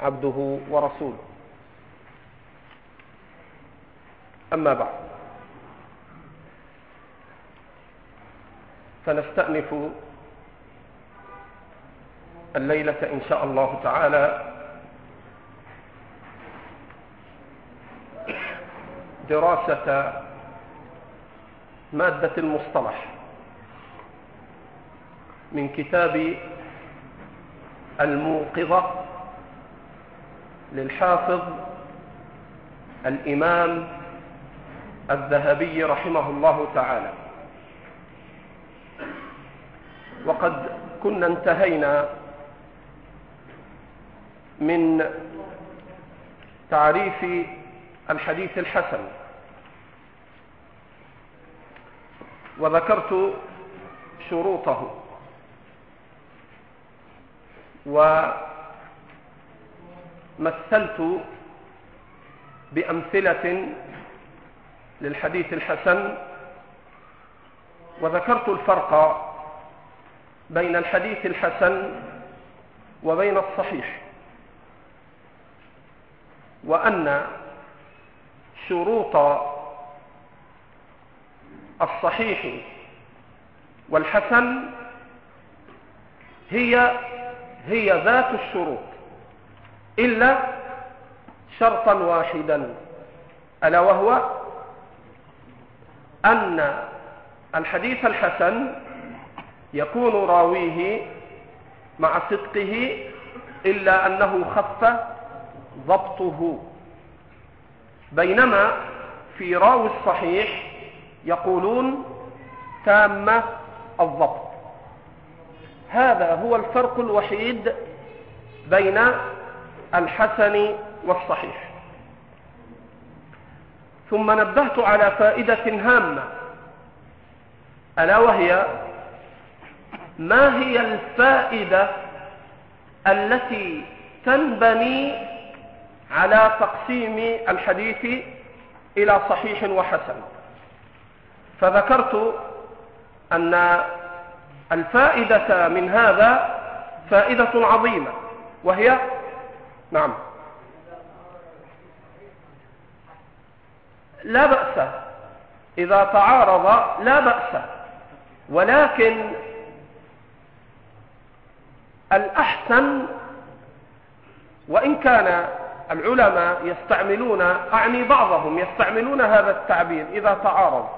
عبده ورسوله. أما بعد. فنستأنف الليلة إن شاء الله تعالى دراسة مادة المصطلح من كتاب الموقظة للحافظ الإمام الذهبي رحمه الله تعالى. وقد كنا انتهينا من تعريف الحديث الحسن. وذكرت شروطه. ومثلت بأمثلة للحديث الحسن وذكرت الفرق بين الحديث الحسن وبين الصحيح وأن شروط الصحيح والحسن هي هي ذات الشروط. إلا شرطا واحدا ألا وهو أن الحديث الحسن يكون راويه مع صدقه إلا أنه خف ضبطه. بينما في راوي الصحيح يقولون تامة الضبط. هذا هو الفرق الوحيد بين الحسن والصحيح. ثم نبهت على فائدة هامة ألا وهي ما هي الفائدة التي تنبني على تقسيم الحديث إلى صحيح وحسن؟ فذكرت أن الفائدة من هذا فائدة عظيمة وهي نعم. لا بأس. إذا تعارض لا بأس. ولكن الأحسن وإن كان العلماء يستعملون أعني بعضهم يستعملون هذا التعبير إذا تعارض.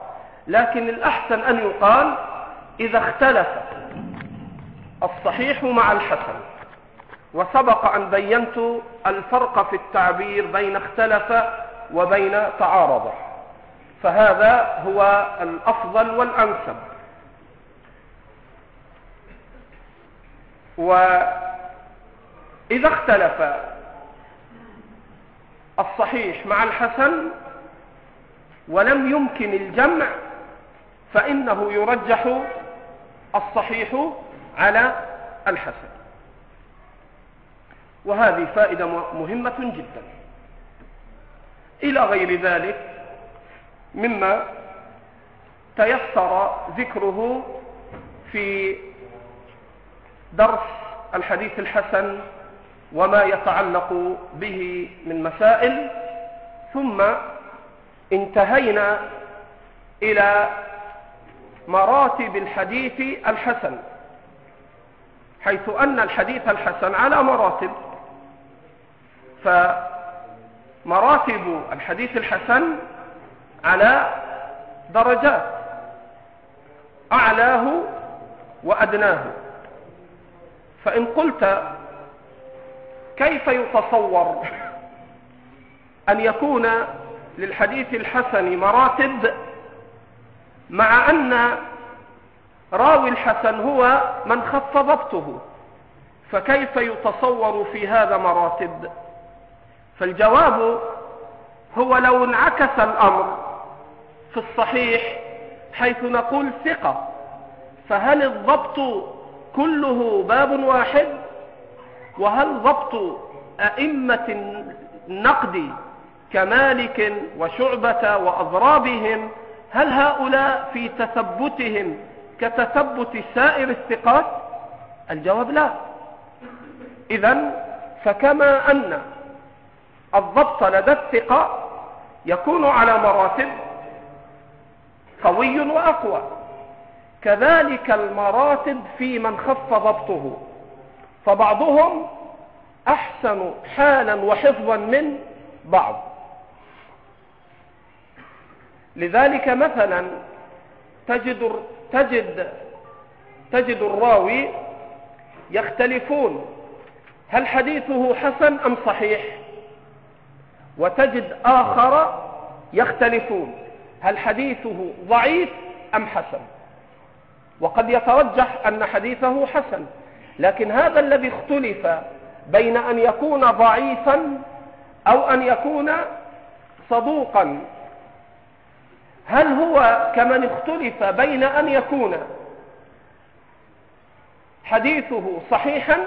لكن الأحسن أن يقال إذا اختلف. الصحيح مع الحسن. وسبق أن بينت الفرق في التعبير بين اختلف وبين تعارض. فهذا هو الأفضل والأنسب. وإذا اختلف الصحيح مع الحسن ولم يمكن الجمع فإنه يرجح الصحيح على الحسن. وهذه فائدة مهمة جدا. إلى غير ذلك مما تيسر ذكره في درس الحديث الحسن وما يتعلق به من مسائل ثم انتهينا إلى مراتب الحديث الحسن حيث أن الحديث الحسن على مراتب. فمراتب الحديث الحسن على درجات أعلاه وأدناه. فإن قلت كيف يتصور أن يكون للحديث الحسن مراتب مع أن راوي الحسن هو من خف ضبطه فكيف يتصور في هذا مراتب؟ فالجواب هو لو انعكس الأمر في الصحيح حيث نقول ثقة فهل الضبط كله باب واحد؟ وهل ضبط أئمة النقد كمالك وشعبة وأضرابهم؟ هل هؤلاء في تثبتهم كتثبت سائر الثقات؟ الجواب لا. إذا فكما أن الضبط لدى الثقة يكون على مراتب قوي وأقوى. كذلك المراتب في من خف ضبطه. فبعضهم أحسن حالا وحفظا من بعض. لذلك مثلا تجد تجد تجد الراوي يختلفون. هل حديثه حسن أم صحيح؟ وتجد آخر يختلفون هل حديثه ضعيف أم حسن؟ وقد يترجح أن حديثه حسن لكن هذا الذي اختلف بين أن يكون ضعيفا أو أن يكون صدوقا هل هو كمن اختلف بين أن يكون حديثه صحيحا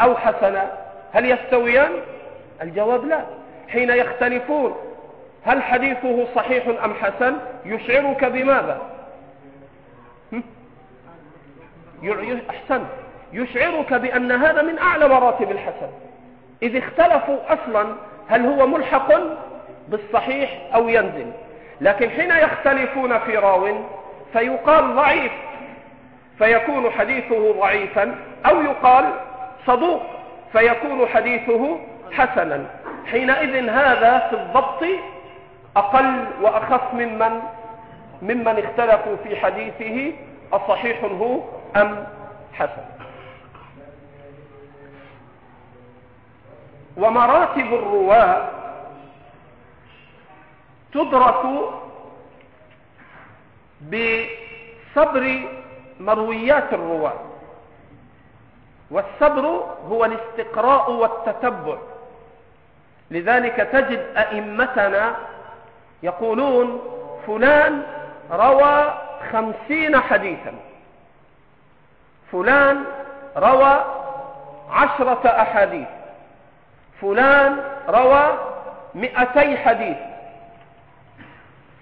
أو حسنا؟ هل يستويان؟ الجواب لا. حين يختلفون هل حديثه صحيح أم حسن؟ يشعرك بماذا؟ أحسن. يشعرك بأن هذا من أعلى مراتب الحسن. إذ اختلفوا أصلا هل هو ملحق بالصحيح أو ينزل. لكن حين يختلفون في راو فيقال ضعيف فيكون حديثه ضعيفا أو يقال صدوق فيكون حديثه حسنا. حينئذ هذا في الضبط أقل وأخف ممن ممن اختلفوا في حديثه أصحيح هو أم حسن. ومراتب الرواة تدرك بصبر مرويات الرواة والصبر هو الاستقراء والتتبع. لذلك تجد أئمتنا يقولون فلان روى خمسين حديثا. فلان روى عشرة أحاديث. فلان روى مئتي حديث.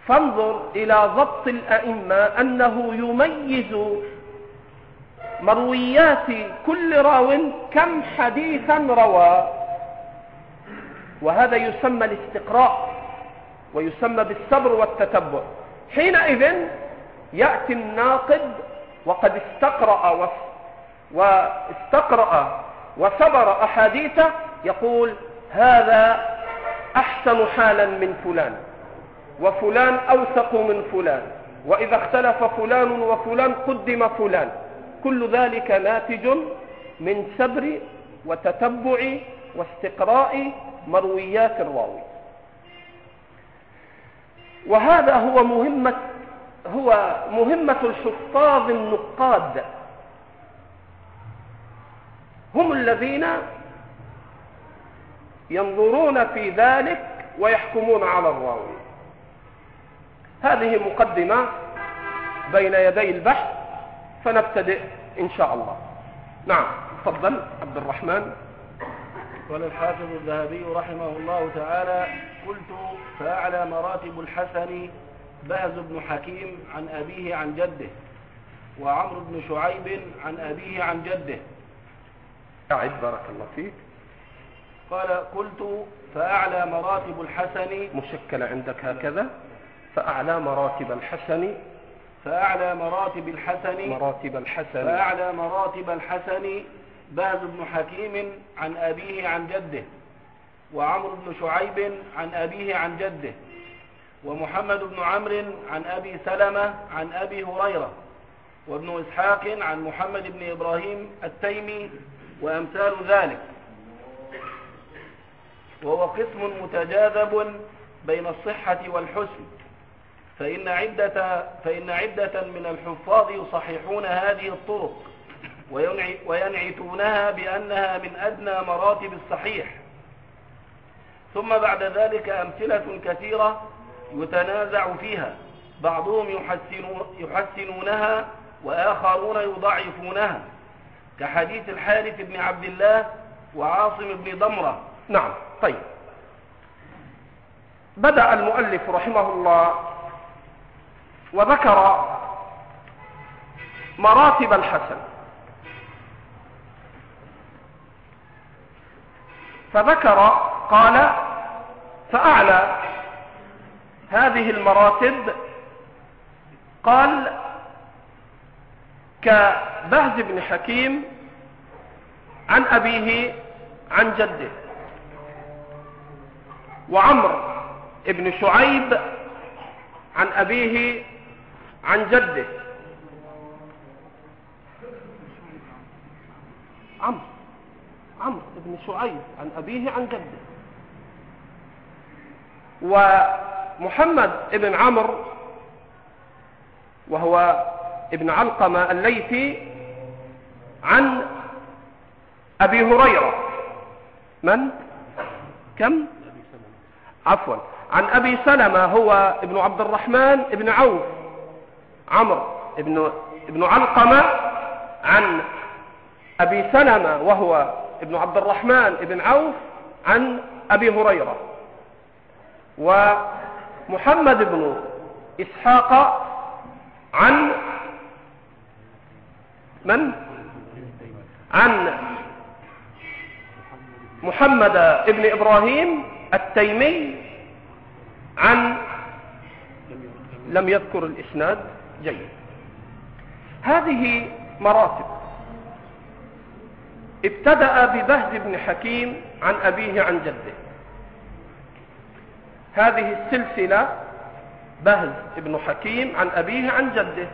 فانظر إلى ضبط الأئمة أنه يميز مرويات كل راو كم حديثا روى. وهذا يسمى الاستقراء ويسمى بالصبر والتتبع. حينئذ يأتي الناقد وقد استقرأ واستقرأ وصبر أحاديثه يقول هذا أحسن حالا من فلان وفلان أوثق من فلان وإذا اختلف فلان وفلان قدم فلان. كل ذلك ناتج من سبر وتتبع واستقراء مرويات الراوي وهذا هو مهمة هو مهمة الحفاظ النقاد. هم الذين ينظرون في ذلك ويحكمون على الراوي. هذه مقدمة بين يدي البحث فنبتدئ إن شاء الله. نعم تفضل عبد الرحمن. قال الحافظ الذهبي رحمه الله تعالى قلت فأعلى مراتب الحسن بهز بن حكيم عن أبيه عن جده وعمرو بن شعيب عن أبيه عن جده. أعد بارك الله فيك. قال قلت فأعلى مراتب الحسن مشكلة عندك هكذا. فأعلى مراتب الحسن فأعلى مراتب الحسن مراتب الحسن. فأعلى مراتب الحسن باز بن حكيم عن أبيه عن جده وعمرو بن شعيب عن أبيه عن جده ومحمد بن عمرو عن أبي سلمة عن أبي هريرة وابن إسحاق عن محمد بن إبراهيم التيمي وأمثال ذلك. وهو قسم متجاذب بين الصحة والحسن فإن عدة, فإن عدة من الحفاظ يصححون هذه الطرق. وينعتونها بأنها من أدنى مراتب الصحيح. ثم بعد ذلك أمثلة كثيرة يتنازع فيها. بعضهم يحسنونها وآخرون يضعفونها. كحديث الحارث بن عبد الله وعاصم بن ضمرة. نعم طيب. بدأ المؤلف رحمه الله وذكر مراتب الحسن. فذكر قال فأعلى هذه المراتب قال كبهز بن حكيم عن أبيه عن جده وعمر بن شعيب عن أبيه عن جده. عمرو بن شعيب عن أبيه عن جده ومحمد بن عمرو وهو ابن علقمة الليثي عن أبي هريرة من؟ كم؟ عفوا عن أبي سلمة هو ابن عبد الرحمن ابن عوف عمرو ابن, ابن علقمة عن أبي سلمة وهو ابن عبد الرحمن ابن عوف عن أبي هريرة. ومحمد بن إسحاق عن من؟ عن محمد بن إبراهيم التيمي عن لم يذكر الإسناد جيد. هذه مراتب. ابتدأ ببهز بن حكيم عن أبيه عن جده. هذه السلسلة بهز بن حكيم عن أبيه عن جده.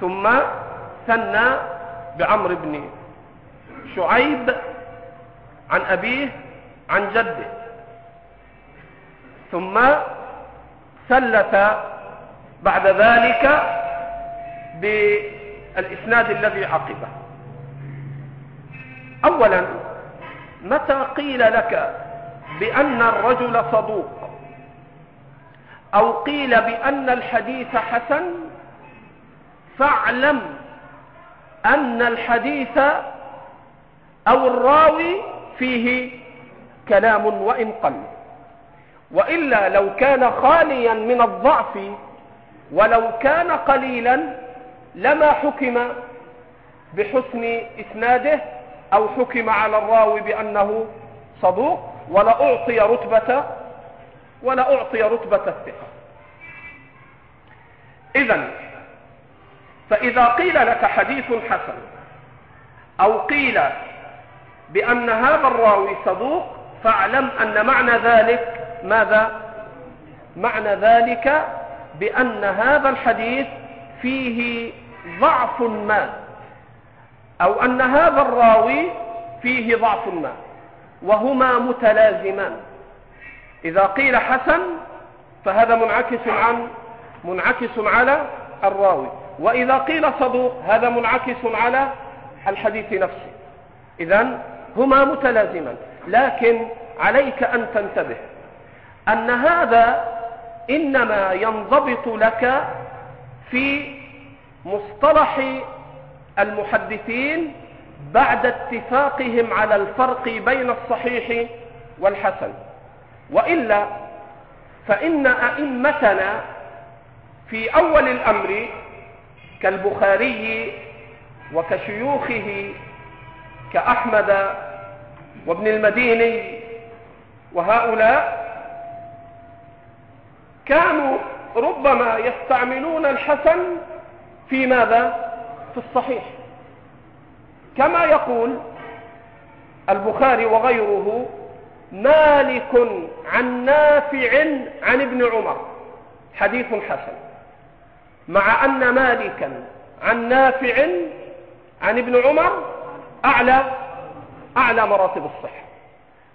ثم ثنى بعمر بن شعيب عن أبيه عن جده. ثم ثلث بعد ذلك بالإسناد الذي عقبه. أولا متى قيل لك بأن الرجل صدوق؟ أو قيل بأن الحديث حسن؟ فاعلم أن الحديث أو الراوي فيه كلام وإن قل. وإلا لو كان خاليا من الضعف ولو كان قليلا لما حكم بحسن إسناده أو حكم على الراوي بأنه صدوق ولا أعطي رتبة ولا أعطي رتبة الثقة. إذا فإذا قيل لك حديث حسن أو قيل بأن هذا الراوي صدوق فاعلم أن معنى ذلك ماذا؟ معنى ذلك بأن هذا الحديث فيه ضعف ما أو أن هذا الراوي فيه ضعف ما وهما متلازمان. إذا قيل حسن فهذا منعكس عن منعكس على الراوي. وإذا قيل صدوق هذا منعكس على الحديث نفسه. إذا هما متلازمان. لكن عليك أن تنتبه أن هذا إنما ينضبط لك في مصطلح المحدثين بعد اتفاقهم على الفرق بين الصحيح والحسن. وإلا فإن أئمتنا في أول الأمر كالبخاري وكشيوخه كأحمد وابن المديني وهؤلاء كانوا ربما يستعملون الحسن في ماذا؟ في الصحيح. كما يقول البخاري وغيره مالك عن نافع عن ابن عمر. حديث حسن. مع أن مالكا عن نافع عن ابن عمر أعلى أعلى مراتب الصحة.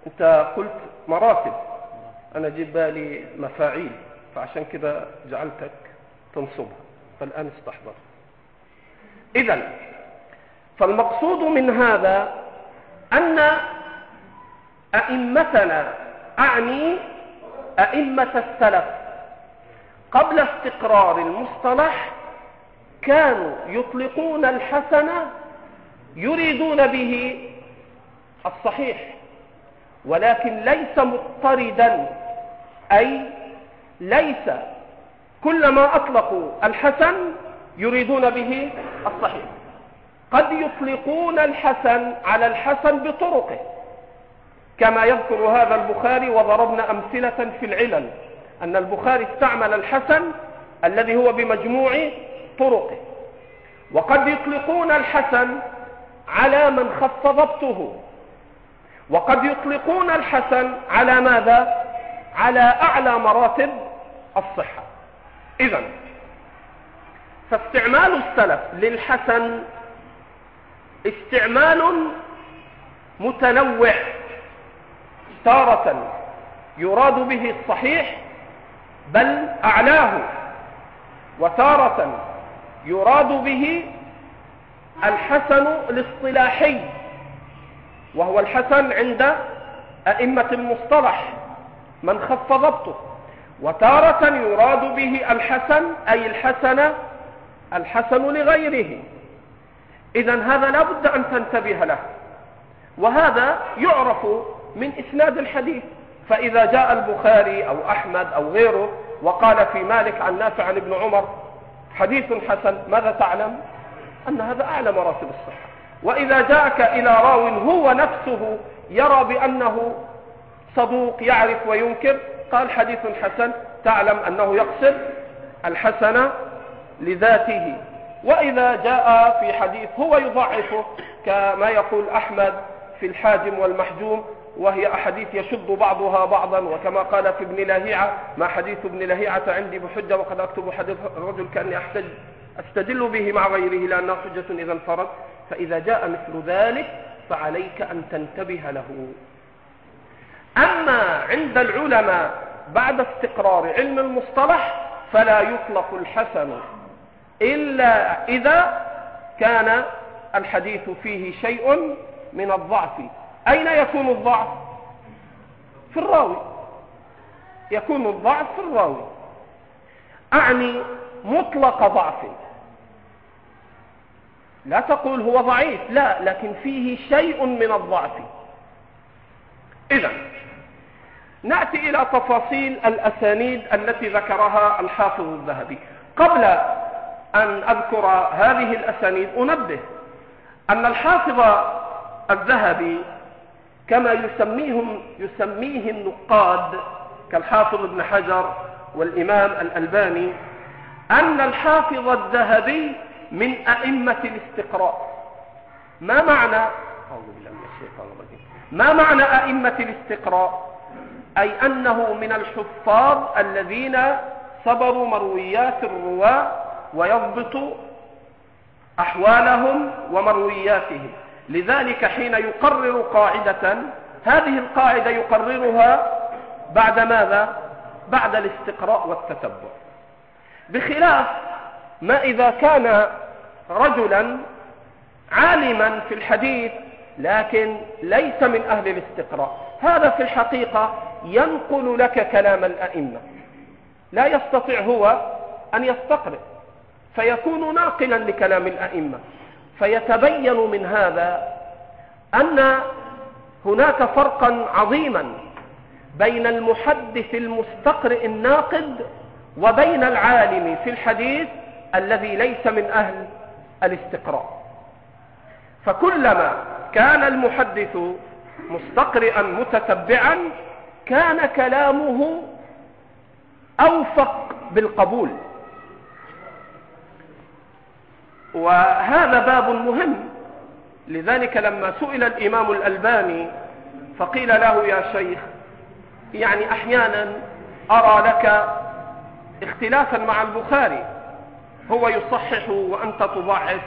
أنت قلت مراتب. أنا جيب بالي مفاعيل فعشان كده جعلتك تنصبها. فالآن استحضر. إذا فالمقصود من هذا أن أئمتنا أعني أئمة السلف قبل استقرار المصطلح كانوا يطلقون الحسن يريدون به الصحيح ولكن ليس مضطردا أي ليس كلما أطلقوا الحسن يريدون به الصحيح. قد يطلقون الحسن على الحسن بطرقه كما يذكر هذا البخاري وضربنا أمثلة في العلل أن البخاري استعمل الحسن الذي هو بمجموع طرقه. وقد يطلقون الحسن على من خف ضبطه. وقد يطلقون الحسن على ماذا؟ على أعلى مراتب الصحة. إذا فاستعمال السلف للحسن استعمال متنوع تارة يراد به الصحيح بل أعلاه وتارة يراد به الحسن الاصطلاحي وهو الحسن عند أئمة المصطلح من خف ضبطه وتارة يراد به الحسن أي الحسن الحسن لغيره. إذا هذا لا بد أن تنتبه له. وهذا يعرف من إسناد الحديث. فإذا جاء البخاري أو أحمد أو غيره وقال في مالك عن نافع عن ابن عمر حديث حسن ماذا تعلم؟ أن هذا أعلى مراتب الصحة. وإذا جاءك إلى راو هو نفسه يرى بأنه صدوق يعرف وينكر قال حديث حسن تعلم أنه يقصد الحسن لذاته. وإذا جاء في حديث هو يضعفه كما يقول أحمد في الحاجم والمحجوم وهي أحاديث يشد بعضها بعضا وكما قال في ابن لهيعة ما حديث ابن لهيعة عندي بحجة وقد أكتب حديث الرجل كأني أحتج أستدل به مع غيره لأنه حجة إذا انفرد. فإذا جاء مثل ذلك فعليك أن تنتبه له. أما عند العلماء بعد استقرار علم المصطلح فلا يطلق الحسن. إلا إذا كان الحديث فيه شيء من الضعف. أين يكون الضعف؟ في الراوي. يكون الضعف في الراوي. أعني مطلق ضعف. لا تقول هو ضعيف لا لكن فيه شيء من الضعف. إذا نأتي إلى تفاصيل الأسانيد التي ذكرها الحافظ الذهبي. قبل أن أذكر هذه الأسانيد. أنبه أن الحافظ الذهبي كما يسميهم يسميه النقاد كالحافظ ابن حجر والإمام الألباني أن الحافظ الذهبي من أئمة الاستقراء. ما معنى الشيطان الرجيم. ما معنى أئمة الاستقراء؟ أي أنه من الحفاظ الذين صبروا مرويات الرواة ويضبط أحوالهم ومروياتهم. لذلك حين يقرر قاعدة هذه القاعدة يقررها بعد ماذا؟ بعد الاستقراء والتتبع. بخلاف ما إذا كان رجلا عالما في الحديث لكن ليس من أهل الاستقراء. هذا في الحقيقة ينقل لك كلام الأئمة. لا يستطيع هو أن يستقرئ. فيكون ناقلا لكلام الأئمة. فيتبين من هذا أن هناك فرقا عظيما بين المحدث المستقرئ الناقد وبين العالم في الحديث الذي ليس من أهل الاستقراء. فكلما كان المحدث مستقرئا متتبعا كان كلامه أوفق بالقبول. وهذا باب مهم. لذلك لما سئل الإمام الألباني فقيل له يا شيخ يعني أحيانا أرى لك اختلافا مع البخاري. هو يصحح وأنت تضعف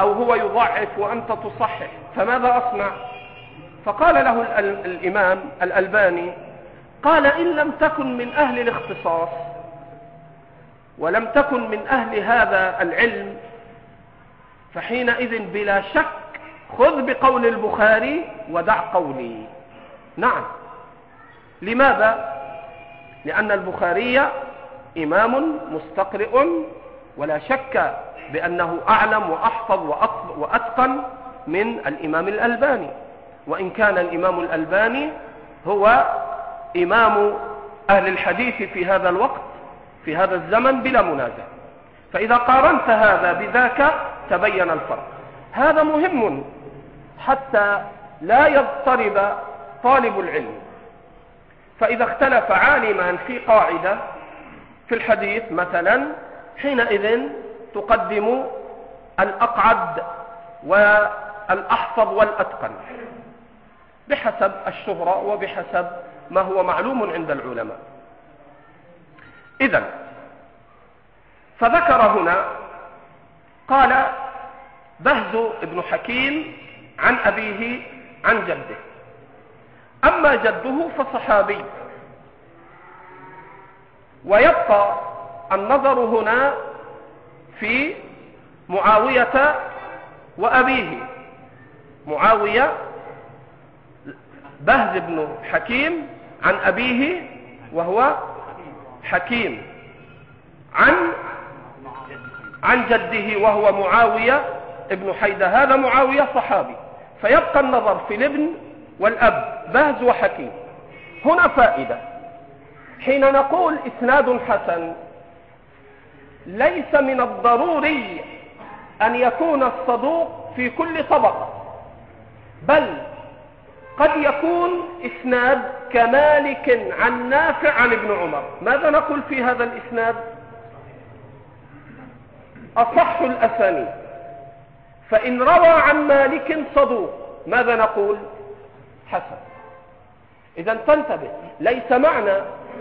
أو هو يضعف وأنت تصحح فماذا أصنع؟ فقال له الإمام الألباني قال إن لم تكن من أهل الاختصاص ولم تكن من أهل هذا العلم فحينئذ بلا شك خذ بقول البخاري ودع قولي. نعم. لماذا؟ لأن البخاري إمام مستقرئ ولا شك بأنه أعلم وأحفظ وأتقن من الإمام الألباني. وإن كان الإمام الألباني هو إمام أهل الحديث في هذا الوقت في هذا الزمن بلا منازع. فإذا قارنت هذا بذاك تبين الفرق. هذا مهم حتى لا يضطرب طالب العلم. فإذا اختلف عالمان في قاعدة في الحديث مثلا حينئذ تقدم الأقعد والأحفظ والأتقن بحسب الشهرة وبحسب ما هو معلوم عند العلماء. إذا فذكر هنا قال بهز بن حكيم عن أبيه عن جده. أما جده فصحابي. ويبقى النظر هنا في معاوية وأبيه. معاوية بهز بن حكيم عن أبيه وهو حكيم. عن عن جده وهو معاوية ابن حيدة هذا معاوية صحابي. فيبقى النظر في الابن والأب بهز وحكيم. هنا فائدة. حين نقول إسناد حسن ليس من الضروري أن يكون الصدوق في كل طبقة بل قد يكون إسناد كمالك عن نافع عن ابن عمر. ماذا نقول في هذا الإسناد؟ أصح الأسانيد. فإن روى عن مالك صدوق ماذا نقول؟ حسن. إذا تنتبه ليس معنى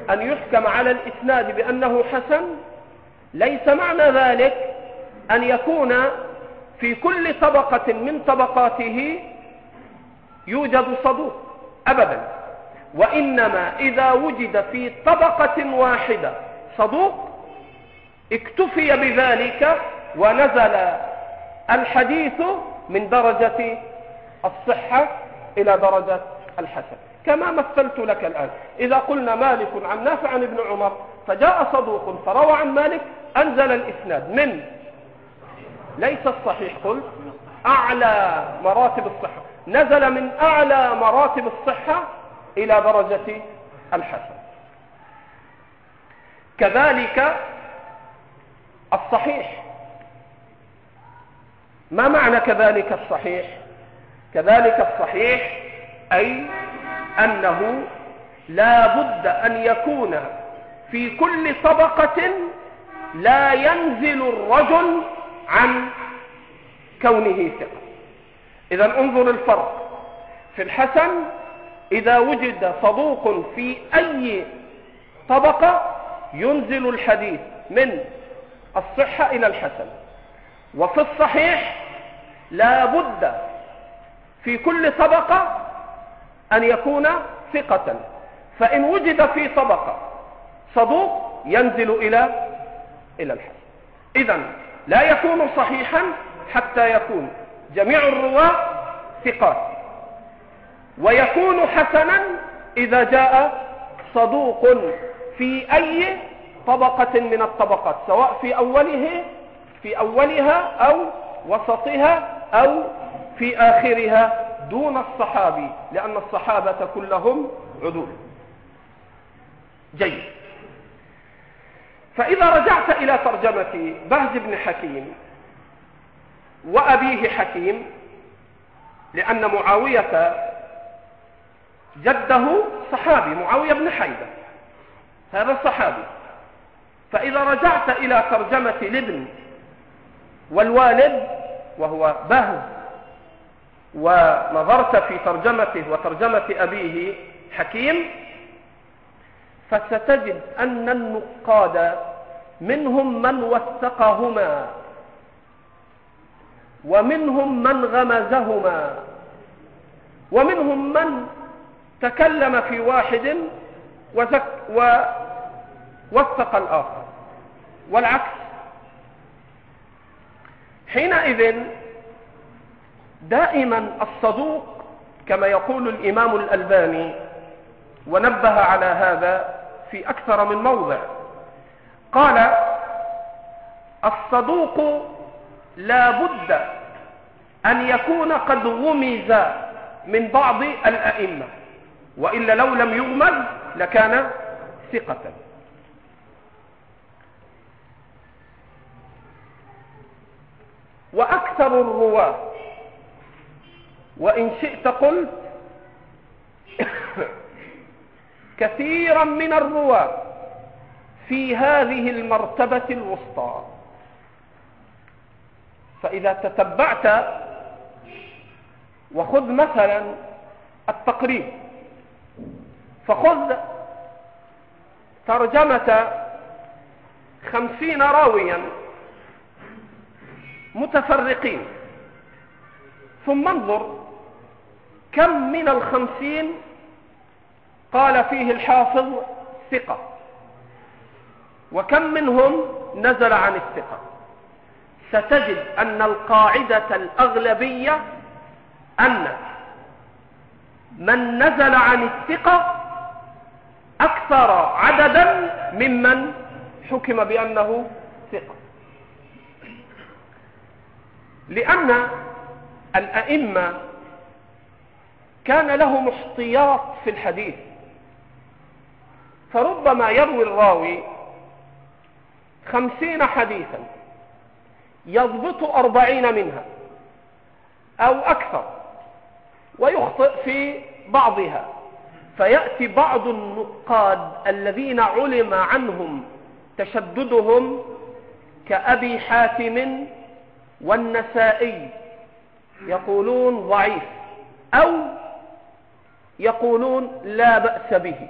أن يحكم على الإسناد بأنه حسن. ليس معنى ذلك أن يكون في كل طبقة من طبقاته يوجد صدوق أبدا. وإنما إذا وجد في طبقة واحدة صدوق اكتفي بذلك ونزل الحديث من درجة الصحة إلى درجة الحسن. كما مثلت لك الآن. إذا قلنا مالك عن نافع عن ابن عمر فجاء صدوق فروى عن مالك أنزل الإسناد من؟ ليس الصحيح. قل أعلى مراتب الصحة. نزل من أعلى مراتب الصحة إلى درجة الحسن. كذلك الصحيح. ما معنى كذلك الصحيح؟ كذلك الصحيح أي أنه لا بد أن يكون في كل طبقة لا ينزل الرجل عن كونه ثقة. إذا انظر الفرق. في الحسن إذا وجد صدوق في أي طبقة ينزل الحديث من الصحة إلى الحسن. وفي الصحيح لا بد في كل طبقة أن يكون ثقة. فإن وجد في طبقة صدوق ينزل إلى إلى الحسن. إذا لا يكون صحيحا حتى يكون جميع الرواة ثقات. ويكون حسنا إذا جاء صدوق في أي طبقة من الطبقات سواء في أوله في أولها أو وسطها أو في آخرها دون الصحابي لأن الصحابة كلهم عدول. جيد. فإذا رجعت إلى ترجمة بهز بن حكيم وأبيه حكيم لأن معاوية جده صحابي معاوية بن حيدة هذا صحابي. فإذا رجعت إلى ترجمة الابن والوالد وهو بهز ونظرت في ترجمته وترجمة أبيه حكيم فستجد أن النقاد منهم من وثقهما ومنهم من غمزهما ومنهم من تكلم في واحد ووثق الآخر. والعكس. حينئذ دائما الصدوق كما يقول الإمام الألباني ونبه على هذا في أكثر من موضع. قال الصدوق لا بد أن يكون قد غمز من بعض الأئمة وإلا لو لم يغمز لكان ثقة. وأكثر الرواة. وإن شئت قلت كثيرا من الرواة في هذه المرتبة الوسطى. فإذا تتبعت وخذ مثلا التقريب. فخذ ترجمة خمسين راويا. متفرقين. ثم انظر كم من الخمسين قال فيه الحافظ ثقة وكم منهم نزل عن الثقة. ستجد أن القاعدة الأغلبية أن من نزل عن الثقة أكثر عددا ممن حكم بأنه ثقة. لأن الأئمة كان لهم احتياط في الحديث. فربما يروي الراوي خمسين حديثا يضبط أربعين منها أو أكثر ويخطئ في بعضها. فيأتي بعض النقاد الذين علم عنهم تشددهم كأبي حاتم والنسائي يقولون ضعيف أو يقولون لا بأس به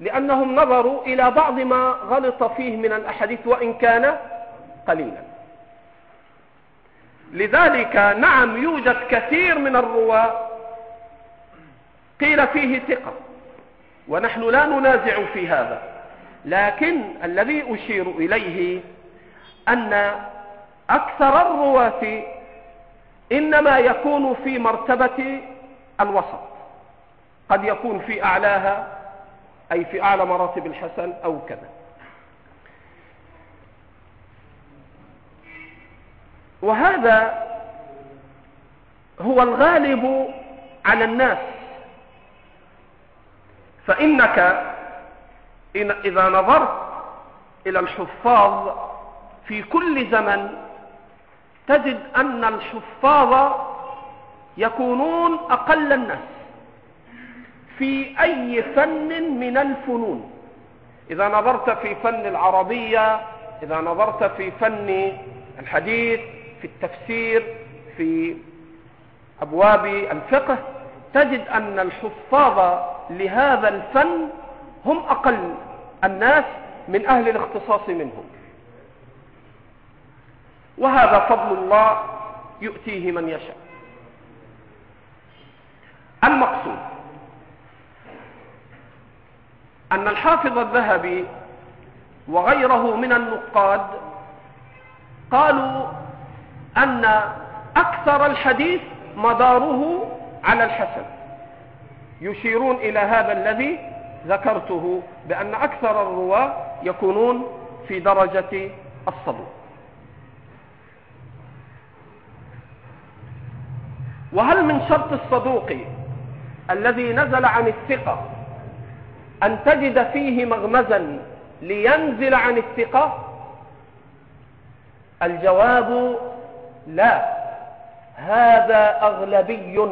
لأنهم نظروا إلى بعض ما غلط فيه من الأحاديث وإن كان قليلا. لذلك نعم يوجد كثير من الرواة قيل فيه ثقة ونحن لا ننازع في هذا لكن الذي أشير إليه أن أكثر الرواة إنما يكون في مرتبة الوسط. قد يكون في أعلاها أي في أعلى مراتب الحسن أو كذا. وهذا هو الغالب على الناس. فإنك إذا نظرت إلى الحفاظ في كل زمن تجد أن الحفاظ يكونون أقل الناس في أي فن من الفنون. إذا نظرت في فن العربية إذا نظرت في فن الحديث في التفسير في أبواب الفقه تجد أن الحفاظ لهذا الفن هم أقل الناس من أهل الاختصاص منهم. وهذا فضل الله يؤتيه من يشاء. المقصود أن الحافظ الذهبي وغيره من النقاد قالوا أن أكثر الحديث مداره على الحسن. يشيرون إلى هذا الذي ذكرته بأن أكثر الرواة يكونون في درجة الصدوق وهل من شرط الصدوق الذي نزل عن الثقة أن تجد فيه مغمزا لينزل عن الثقة؟ الجواب لا. هذا أغلبي.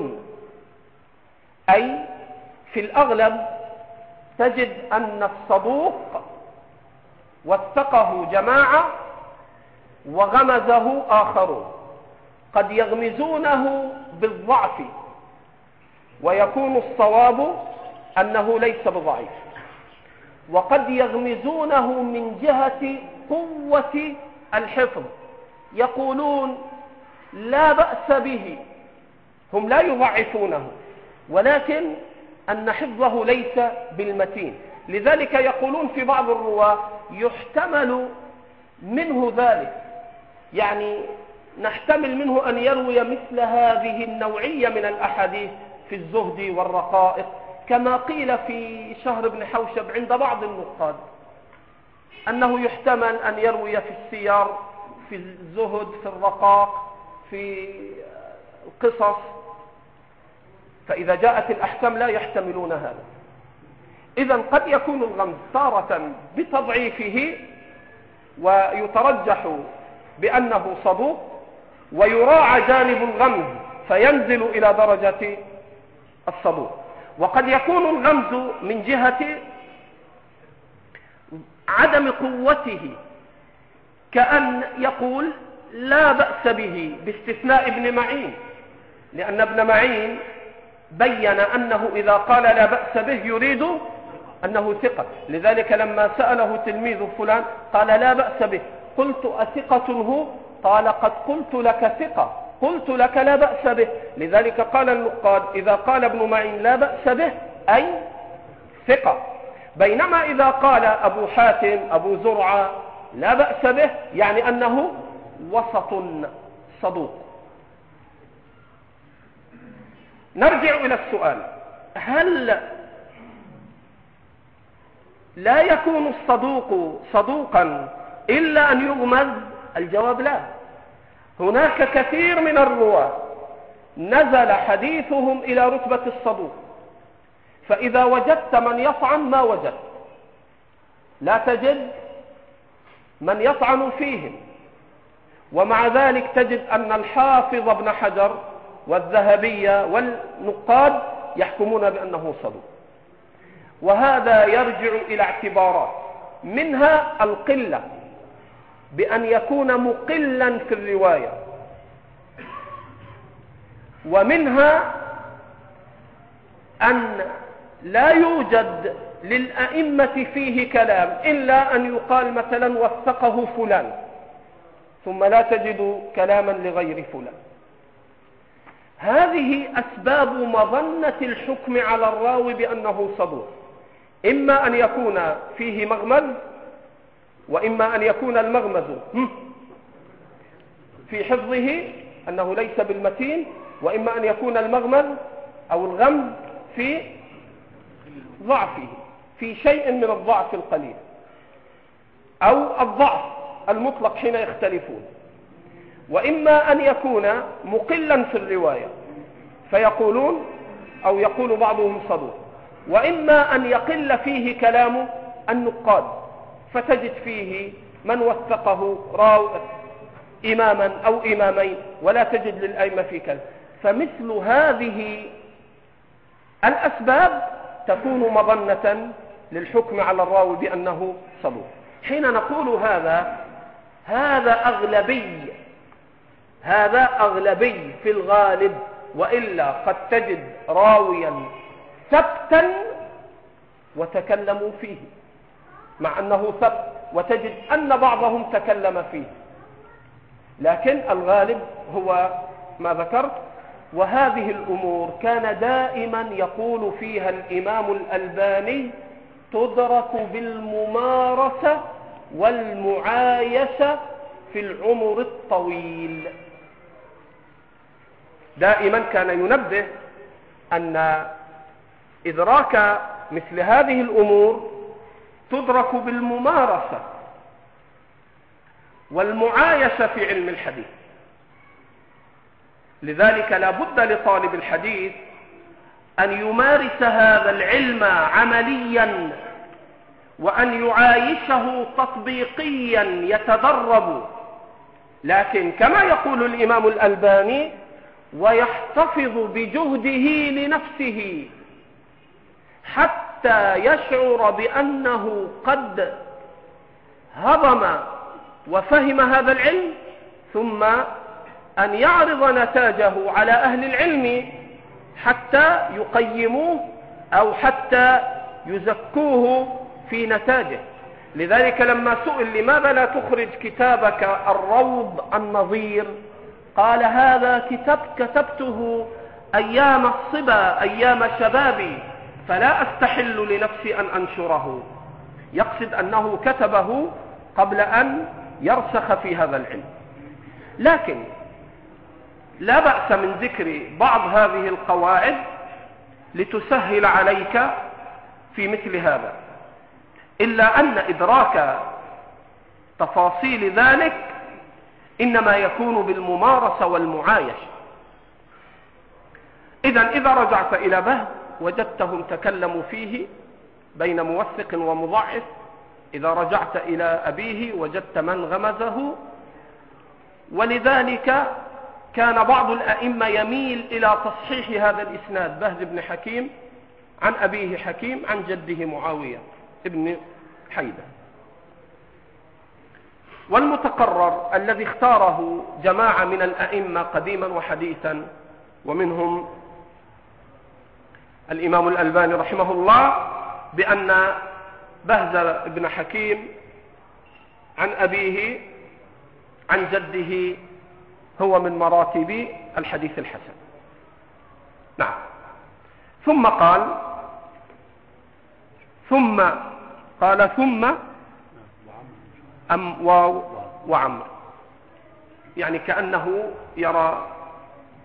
أي في الأغلب تجد أن الصدوق وثقه جماعة وغمزه آخرون. قد يغمزونه بالضعف ويكون الصواب أنه ليس بضعيف. وقد يغمزونه من جهة قوة الحفظ. يقولون لا بأس به هم لا يضعفونه ولكن أن حفظه ليس بالمتين. لذلك يقولون في بعض الرواة يحتمل منه ذلك. يعني نحتمل منه أن يروي مثل هذه النوعية من الأحاديث في الزهد والرقائق كما قيل في شهر بن حوشب عند بعض النقاد أنه يحتمل أن يروي في السير في الزهد في الرقاق في القصص. فإذا جاءت الأحكام لا يحتملون هذا. إذا قد يكون الغمز تارة بتضعيفه ويترجح بأنه صدوق ويراعى جانب الغمز فينزل إلى درجة الصدوق وقد يكون الغمز من جهة عدم قوته كأن يقول لا بأس به باستثناء ابن معين لأن ابن معين بين أنه إذا قال لا بأس به يريد أنه ثقة. لذلك لما سأله تلميذ فلان قال لا بأس به قلت أثقة هو؟ قال قد قلت لك ثقة. قلت لك لا بأس به. لذلك قال النقاد إذا قال ابن معين لا بأس به أي ثقة. بينما إذا قال أبو حاتم أبو زرعة لا بأس به يعني أنه وسط صدوق. نرجع إلى السؤال. هل لا يكون الصدوق صدوقا إلا أن يغمز؟ الجواب لا. هناك كثير من الرواة نزل حديثهم إلى رتبة الصدوق. فإذا وجدت من يطعن ما وجدت. لا تجد من يطعن فيهم. ومع ذلك تجد أن الحافظ ابن حجر والذهبية والنقاد يحكمون بأنه صدوق. وهذا يرجع إلى اعتبارات. منها القلة. بأن يكون مقلا في الرواية. ومنها أن لا يوجد للأئمة فيه كلام إلا أن يقال مثلا وثقه فلان ثم لا تجد كلاما لغير فلان. هذه أسباب مظنة الحكم على الراوي بأنه صدوق إما أن يكون فيه مغمز وإما أن يكون المغمز في حفظه أنه ليس بالمتين وإما أن يكون المغمز أو الغمز في ضعفه في شيء من الضعف القليل أو الضعف المطلق حين يختلفون. وإما أن يكون مقلا في الرواية فيقولون أو يقول بعضهم صدوق وإما أن يقل فيه كلام النقاد. فتجد فيه من وثقه راو إماما أو إمامين ولا تجد للأئمة في كلام فمثل هذه الأسباب تكون مظنة للحكم على الراوي بأنه صدوق. حين نقول هذا هذا أغلبي هذا أغلبي في الغالب وإلا قد تجد راويا ثبتا وتكلموا فيه. مع أنه ثبت وتجد أن بعضهم تكلم فيه. لكن الغالب هو ما ذكرت وهذه الأمور كان دائما يقول فيها الإمام الألباني تدرك بالممارسة والمعايشة في العمر الطويل. دائما كان ينبه أن إدراك مثل هذه الأمور تدرك بالممارسة والمعايشة في علم الحديث. لذلك لا بد لطالب الحديث أن يمارس هذا العلم عمليا وأن يعايشه تطبيقيا يتدرب. لكن كما يقول الإمام الألباني ويحتفظ بجهده لنفسه حتى يشعر بأنه قد هضم وفهم هذا العلم ثم أن يعرض نتاجه على أهل العلم حتى يقيموه أو حتى يزكوه في نتاجه. لذلك لما سئل لماذا لا تخرج كتابك الروض النظير؟ قال هذا كتاب كتبته أيام الصبا أيام شبابي. فلا أستحل لنفسي أن أنشره. يقصد أنه كتبه قبل أن يرسخ في هذا العلم. لكن لا بأس من ذكر بعض هذه القواعد لتسهل عليك في مثل هذا. إلا أن إدراك تفاصيل ذلك إنما يكون بالممارسة والمعايشة. إذا إذا رجعت إلى بهد وجدتهم تكلموا فيه بين موثق ومضعف إذا رجعت إلى أبيه وجدت من غمزه. ولذلك كان بعض الأئمة يميل إلى تصحيح هذا الإسناد. بهز بن حكيم عن أبيه حكيم عن جده معاوية ابن حيدة والمتقرر الذي اختاره جماعة من الأئمة قديما وحديثا ومنهم الإمام الألباني رحمه الله بأن بهز بن حكيم عن أبيه عن جده هو من مراتب الحديث الحسن. نعم. ثم قال ثم قال ثم أم واو وعمر. يعني كأنه يرى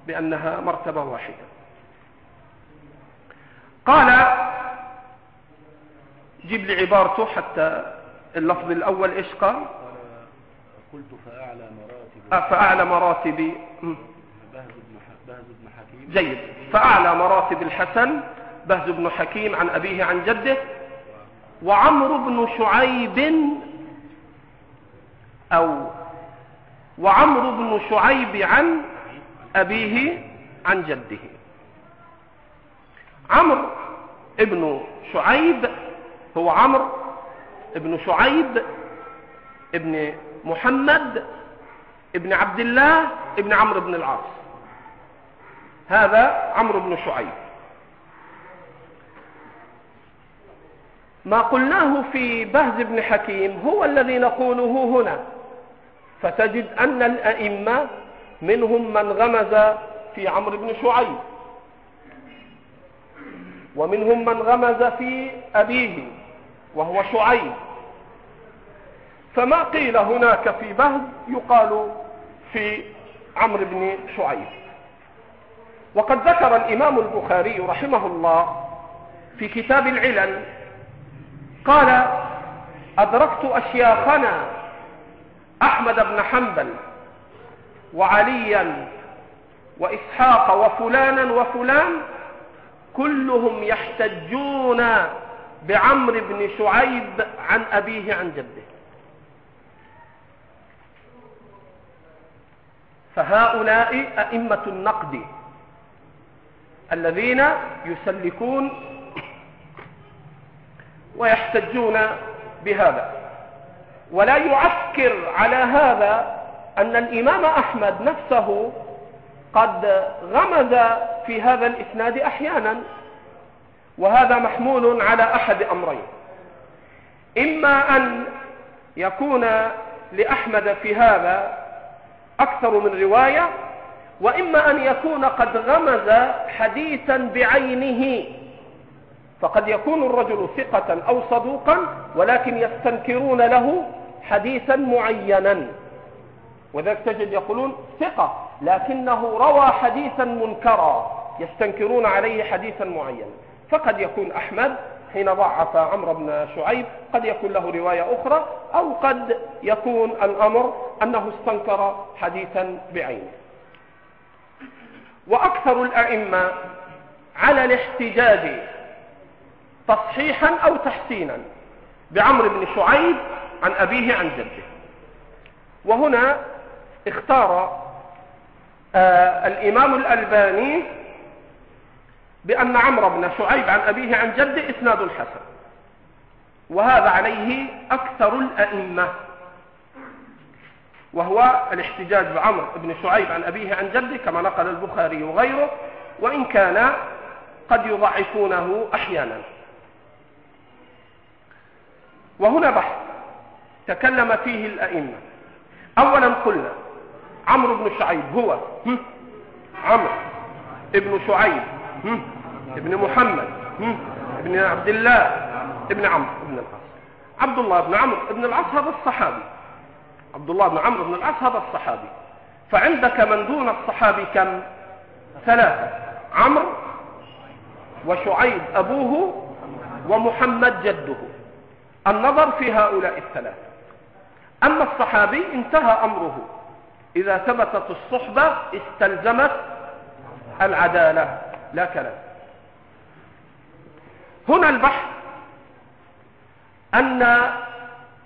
بأنها مرتبة واحدة. قال جيب لي عبارته حتى اللفظ الأول إيش قال؟ قلت فأعلى مراتب. آه، فأعلى مراتب. بهز بن بهز بن حكيم. جيد. فأعلى مراتب الحسن بهز بن حكيم عن أبيه عن جده وعمرو بن شعيب أو وعمرو بن شعيب عن أبيه عن جده. عمرو ابن شعيب هو عمرو ابن شعيب ابن محمد ابن عبد الله ابن عمرو بن العاص. هذا عمرو بن شعيب. ما قلناه في بهز بن حكيم هو الذي نقوله هنا. فتجد أن الأئمة منهم من غمز في عمرو بن شعيب. ومنهم من غمز في أبيه وهو شعيب. فما قيل هناك في بهز يقال في عمرو بن شعيب. وقد ذكر الإمام البخاري رحمه الله في كتاب العلل قال أدركت أشياخنا أحمد بن حنبل وعليا وإسحاق وفلانا وفلان كلهم يحتجون بعمرو بن شعيب عن أبيه عن جده. فهؤلاء أئمة النقد الذين يسلكون ويحتجون بهذا. ولا يعكر على هذا أن الإمام أحمد نفسه قد غمز في هذا الإسناد أحيانا وهذا محمول على أحد أمرين. إما أن يكون لأحمد في هذا أكثر من رواية وإما أن يكون قد غمز حديثا بعينه. فقد يكون الرجل ثقة أو صدوقا ولكن يستنكرون له حديثا معينا. وذلك تجد يقولون ثقة لكنه روى حديثا منكرا يستنكرون عليه حديثا معينا. فقد يكون أحمد حين ضعف عمرو بن شعيب قد يكون له رواية أخرى أو قد يكون الأمر أنه استنكر حديثا بعينه. وأكثر الأئمة على الاحتجاج تصحيحا أو تحسينا بعمرو بن شعيب عن أبيه عن جده. وهنا اختار آه الإمام الألباني بأن عمرو بن شعيب عن أبيه عن جده إسناد الحسن وهذا عليه أكثر الأئمة. وهو الاحتجاج بعمرو بن شعيب عن أبيه عن جده كما نقل البخاري وغيره وإن كان قد يضعفونه أحيانا. وهنا بحث. تكلم فيه الأئمة. أولا قلنا عمرو بن شعيب هو. عمرو ابن شعيب. ابن محمد. ابن عبد الله. ابن عمرو ابن العاص. عبد الله بن عمرو ابن العاص هذا الصحابي. عبد الله بن عمرو بن العاص هذا الصحابي. فعندك من دون الصحابي كم؟ ثلاثة. عمرو وشعيب أبوه ومحمد جده. النظر في هؤلاء الثلاثة. أما الصحابي انتهى أمره. إذا ثبتت الصحبة استلزمت العدالة. لا كلام. هنا البحث أن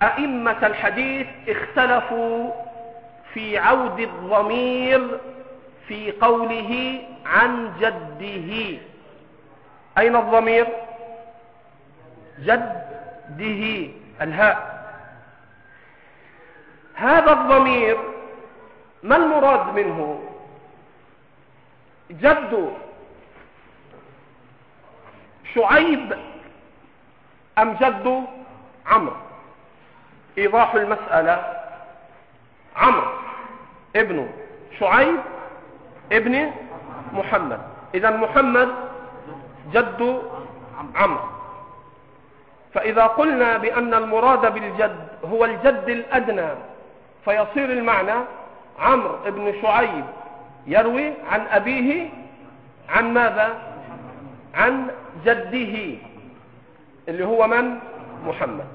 أئمة الحديث اختلفوا في عود الضمير في قوله عن جده. أين الضمير؟ جده. الهاء. هذا الضمير ما المراد منه؟ جد شعيب أم جد عمرو؟ إيضاح المسألة. عمرو ابن شعيب ابن محمد. إذا محمد جد عمرو. فإذا قلنا بأن المراد بالجد هو الجد الأدنى فيصير المعنى عمرو ابن شعيب يروي عن أبيه عن ماذا؟ عن جده اللي هو من؟ محمد.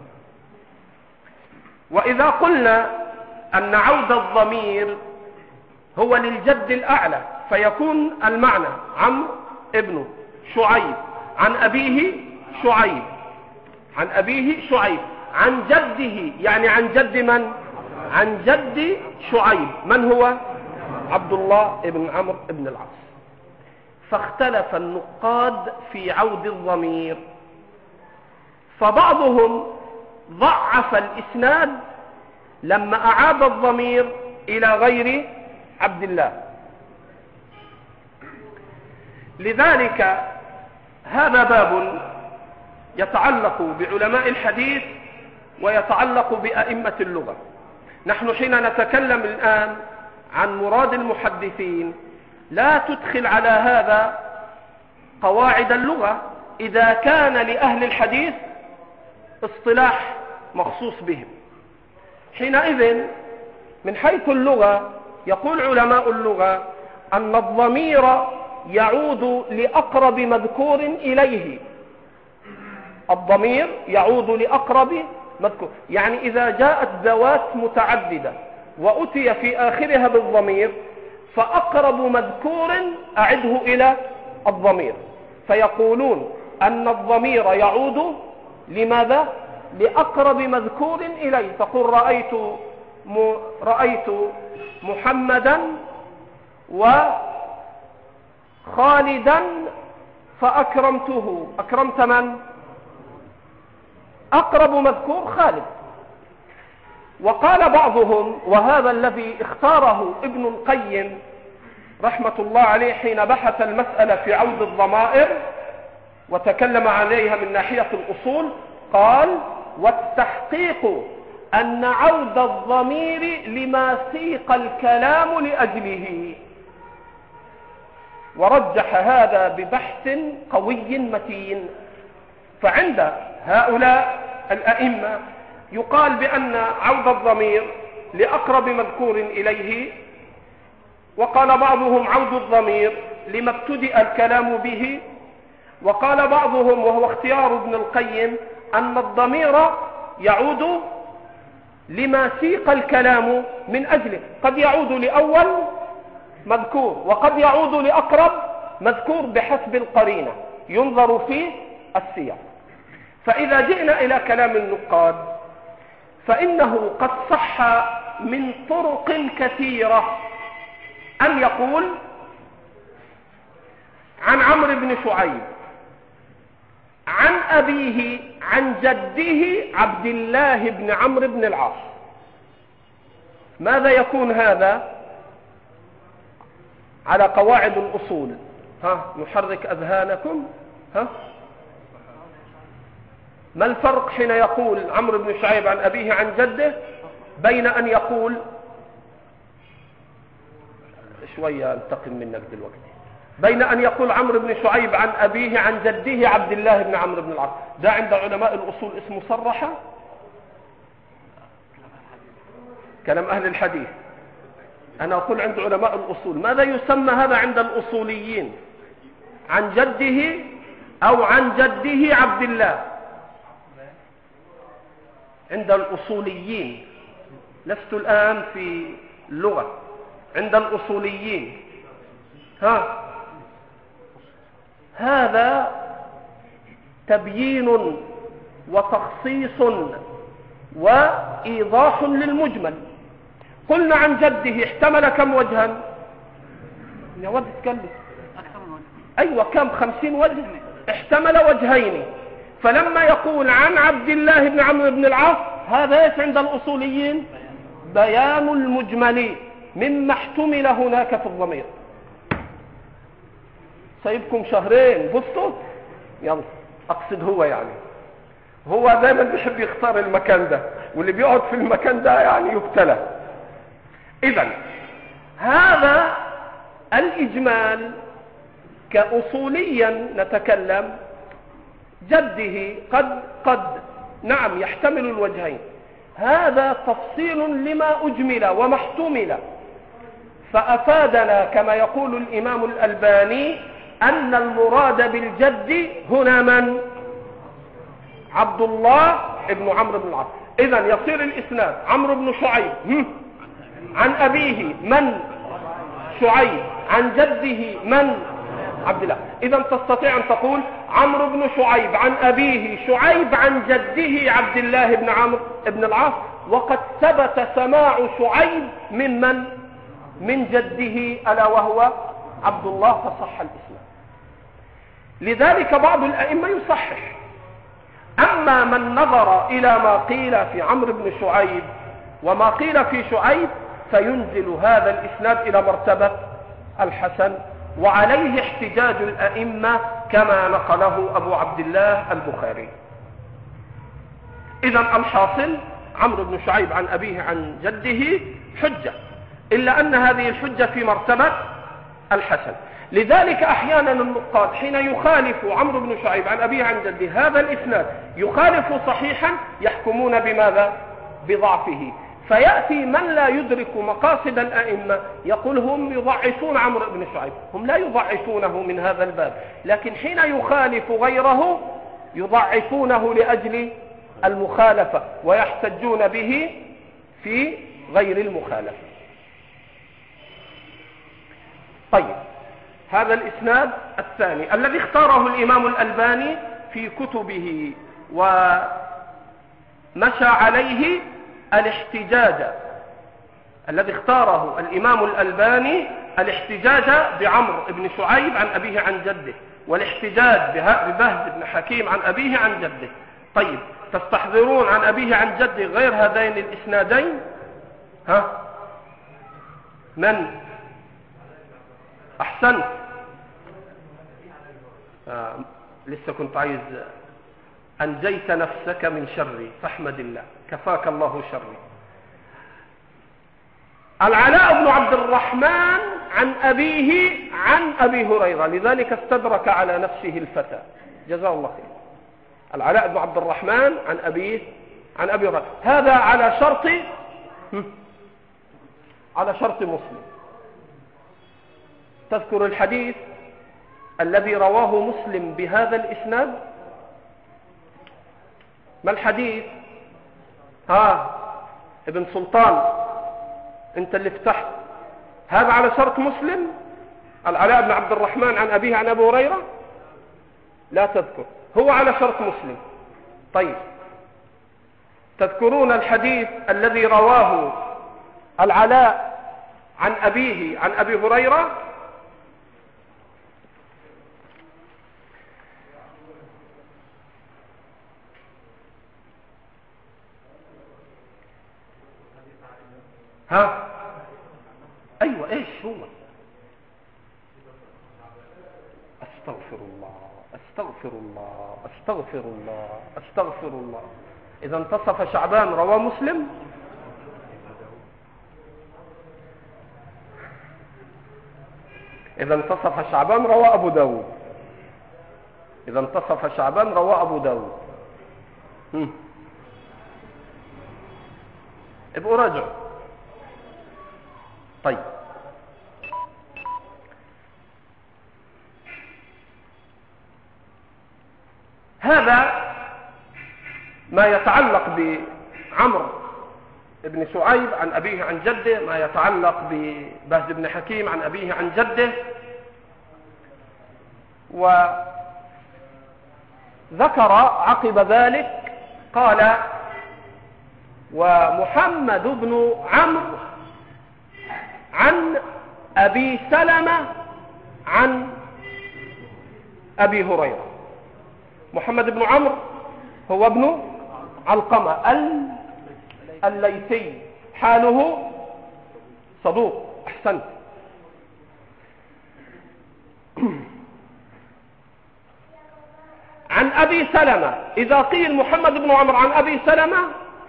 وإذا قلنا أن عود الضمير هو للجد الأعلى فيكون المعنى عمرو ابن شعيب. عن أبيه شعيب. عن أبيه شعيب. عن جده يعني عن جد من؟ عن جد شعيب. من هو؟ عبد الله بن عمرو بن العاص. فاختلف النقاد في عود الضمير. فبعضهم ضعف الإسناد لما أعاد الضمير إلى غير عبد الله لذلك هذا باب يتعلق بعلماء الحديث ويتعلق بأئمة اللغة. نحن حين نتكلم الآن عن مراد المحدثين لا تدخل على هذا قواعد اللغة إذا كان لأهل الحديث اصطلاح مخصوص بهم. حينئذ من حيث اللغة يقول علماء اللغة أن الضمير يعود لأقرب مذكور إليه. الضمير يعود لأقرب مذكور يعني إذا جاءت ذوات متعددة وأتي في آخرها بالضمير فأقرب مذكور أعده إلى الضمير. فيقولون أن الضمير يعود لماذا؟ لأقرب مذكور إليه. تقول رأيت م... رأيت محمدا وخالدا فأكرمته. أكرمت من؟ أقرب مذكور خالد. وقال بعضهم وهذا الذي اختاره ابن القيم رحمة الله عليه حين بحث المسألة في عود الضمائر وتكلم عليها من ناحية الأصول قال والتحقيق أن عود الضمير لما سيق الكلام لأجله. ورجح هذا ببحث قوي متين. فعند هؤلاء الأئمة يقال بأن عود الضمير لأقرب مذكور إليه وقال بعضهم عود الضمير لما ابتدأ الكلام به وقال بعضهم وهو اختيار ابن القيم أن الضمير يعود لما سيق الكلام من أجله قد يعود لأول مذكور وقد يعود لأقرب مذكور بحسب القرينة ينظر في السياق. فإذا جئنا إلى كلام النقاد فإنه قد صح من طرق كثيرة. أن يقول عن عمرو بن شعيب عن أبيه عن جده عبد الله بن عمرو بن العاص. ماذا يكون هذا؟ على قواعد الأصول. ها نحرك أذهانكم. ها؟ ما الفرق حين يقول عمرو بن شعيب عن أبيه عن جده بين أن يقول شوية انتقم منك دلوقتي. بين أن يقول عمرو بن شعيب عن أبيه عن جده عبد الله بن عمرو بن العاص. ده عند علماء الأصول اسمه صرح كلام أهل الحديث. أنا أقول عند علماء الأصول. ماذا يسمى هذا عند الأصوليين؟ عن جده أو عن جده عبد الله. عند الأصوليين. لست الآن في اللغة عند الأصوليين. ها؟ هذا تبيين وتخصيص وإيضاح للمجمل. قلنا عن جده احتمل كم وجها؟ يا ولد تكلم. أيوة كم؟ خمسين وجه؟ احتمل وجهين. فلما يقول عن عبد الله بن عمرو بن العاص هذا إيش عند الأصوليين؟ بيان المجمل مما احتمل هناك في الضمير. سيبكم شهرين بصوا. يلا أقصد هو يعني. هو دايما بيحب يختار المكان ده واللي بيقعد في المكان ده يعني يبتلى. اذا هذا الإجمال كاصوليا نتكلم جده قد قد نعم يحتمل الوجهين. هذا تفصيل لما أجمل وما احتمل فأفادنا كما يقول الإمام الألباني أن المراد بالجد هنا من؟ عبد الله ابن عمرو بن العاص. اذا يصير الإسناد. عمرو بن شعيب. عن أبيه. من؟ شعيب. عن جده. من؟ عبد الله. إذا تستطيع أن تقول عمرو بن شعيب عن أبيه شعيب عن جده عبد الله بن عمرو بن العاص وقد ثبت سماع شعيب من من؟ من جده ألا وهو عبد الله فصح الإسلام. لذلك بعض الأئمة يصحح. أما من نظر إلى ما قيل في عمرو بن شعيب وما قيل في شعيب فينزل هذا الإسناد إلى مرتبة الحسن وعليه احتجاج الأئمة كما نقله أبو عبد الله البخاري. إذا الحاصل عمرو بن شعيب عن أبيه عن جده حجة إلا أن هذه الحجة في مرتبة الحسن. لذلك أحيانا النقاد حين يخالف عمرو بن شعيب عن أبيه عن جده هذا الإسناد يخالف صحيحا يحكمون بماذا؟ بضعفه. فيأتي من لا يدرك مقاصد الأئمة. يقول هم يضعفون عمرو بن شعيب هم لا يضعفونه من هذا الباب لكن حين يخالف غيره يضعفونه لأجل المخالفة ويحتجون به في غير المخالفة. طيب هذا الإسناد الثاني الذي اختاره الإمام الألباني في كتبه ومشى عليه الاحتجاج الذي اختاره الإمام الألباني الاحتجاج بعمر بن شعيب عن أبيه عن جده والاحتجاج ببهز بن حكيم عن أبيه عن جده. طيب تستحضرون عن أبيه عن جده غير هذين الإسنادين؟ ها؟ من؟ أحسنت آه لسه كنت عايز أنجيت نفسك من شري فاحمد الله. كفاك الله شري. العلاء بن عبد الرحمن عن أبيه عن أبي هريرة لذلك استدرك على نفسه الفتى. جزاه الله خير. العلاء بن عبد الرحمن عن أبيه عن أبي هريرة. هذا على شرط على شرط مسلم. تذكر الحديث الذي رواه مسلم بهذا الإسناد؟ ما الحديث؟ ها ابن سلطان انت اللي فتحت. هذا على شرط مسلم؟ العلاء بن عبد الرحمن عن أبيه عن أبو هريرة؟ لا تذكر. هو على شرط مسلم. طيب. تذكرون الحديث الذي رواه العلاء عن أبيه عن أبي هريرة؟ ها؟ أيوه إيش هو؟ أستغفر الله أستغفر الله أستغفر الله أستغفر الله. إذا انتصف شعبان رواه مسلم. إذا انتصف شعبان روى أبو داود. إذا انتصف شعبان روى أبو داود. ابقوا راجعوا طيب هذا ما يتعلق بعمرو بن شعيب عن أبيه عن جده ما يتعلق ببهز بن حكيم عن أبيه عن جده. وذكر عقب ذلك قال ومحمد بن عمرو عن أبي سلمة عن أبي هريرة. محمد بن عمرو هو ابن علقمة الليثي. حاله صدوق أحسنت عن أبي سلمة. إذا قيل محمد بن عمرو عن أبي سلمة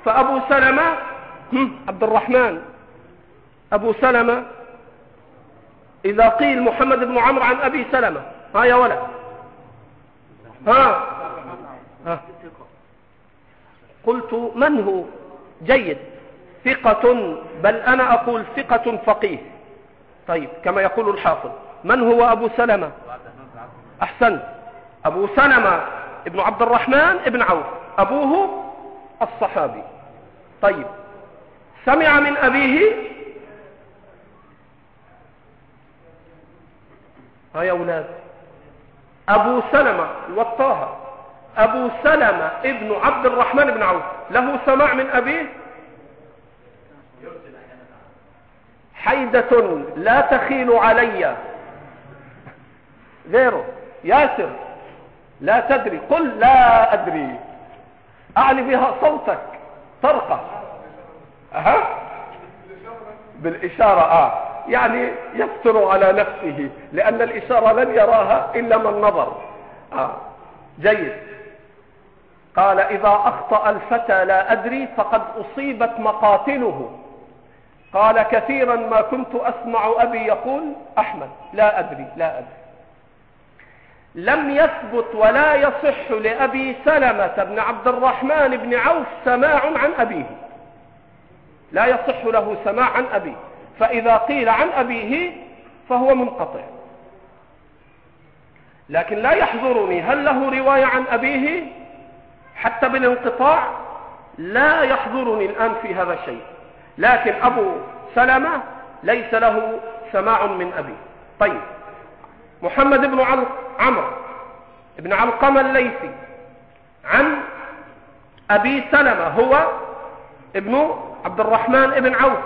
فأبو سلمة عبد الرحمن. أبو سلمة. إذا قيل محمد بن عمرو عن أبي سلمة ها يا ولد. ها. قلت من هو؟ جيد. ثقة بل أنا أقول ثقة فقيه. طيب كما يقول الحافظ. من هو أبو سلمة؟ أحسنت. أبو سلمة ابن عبد الرحمن ابن عوف. أبوه الصحابي. طيب سمع من أبيه؟ ها يا أولاد. أبو سلمة وطاها أبو سلمة ابن عبد الرحمن بن عوف. له سماع من أبيه؟ حيدة لا تخيل علي. غيره. ياسر لا تدري. قل لا أدري. أعلي بها صوتك. طرقة. أها؟ بالإشارة آه. يعني يستر على نفسه لأن الإشارة لن يراها إلا من نظر. آه. جيد. قال إذا أخطأ الفتى لا أدري فقد أصيبت مقاتله. قال كثيرا ما كنت أسمع أبي يقول أحمد لا أدري لا أدري. لم يثبت ولا يصح لأبي سلمة بن عبد الرحمن بن عوف سماع عن أبيه. لا يصح له سماع عن أبيه. فإذا قيل عن أبيه فهو منقطع. لكن لا يحضرني. هل له رواية عن أبيه؟ حتى بالانقطاع لا يحضرني الآن في هذا الشيء. لكن أبو سلمة ليس له سماع من أبيه طيب. محمد بن عمرو بن علقمة الليثي عن أبي سلمة هو ابن عبد الرحمن بن عوف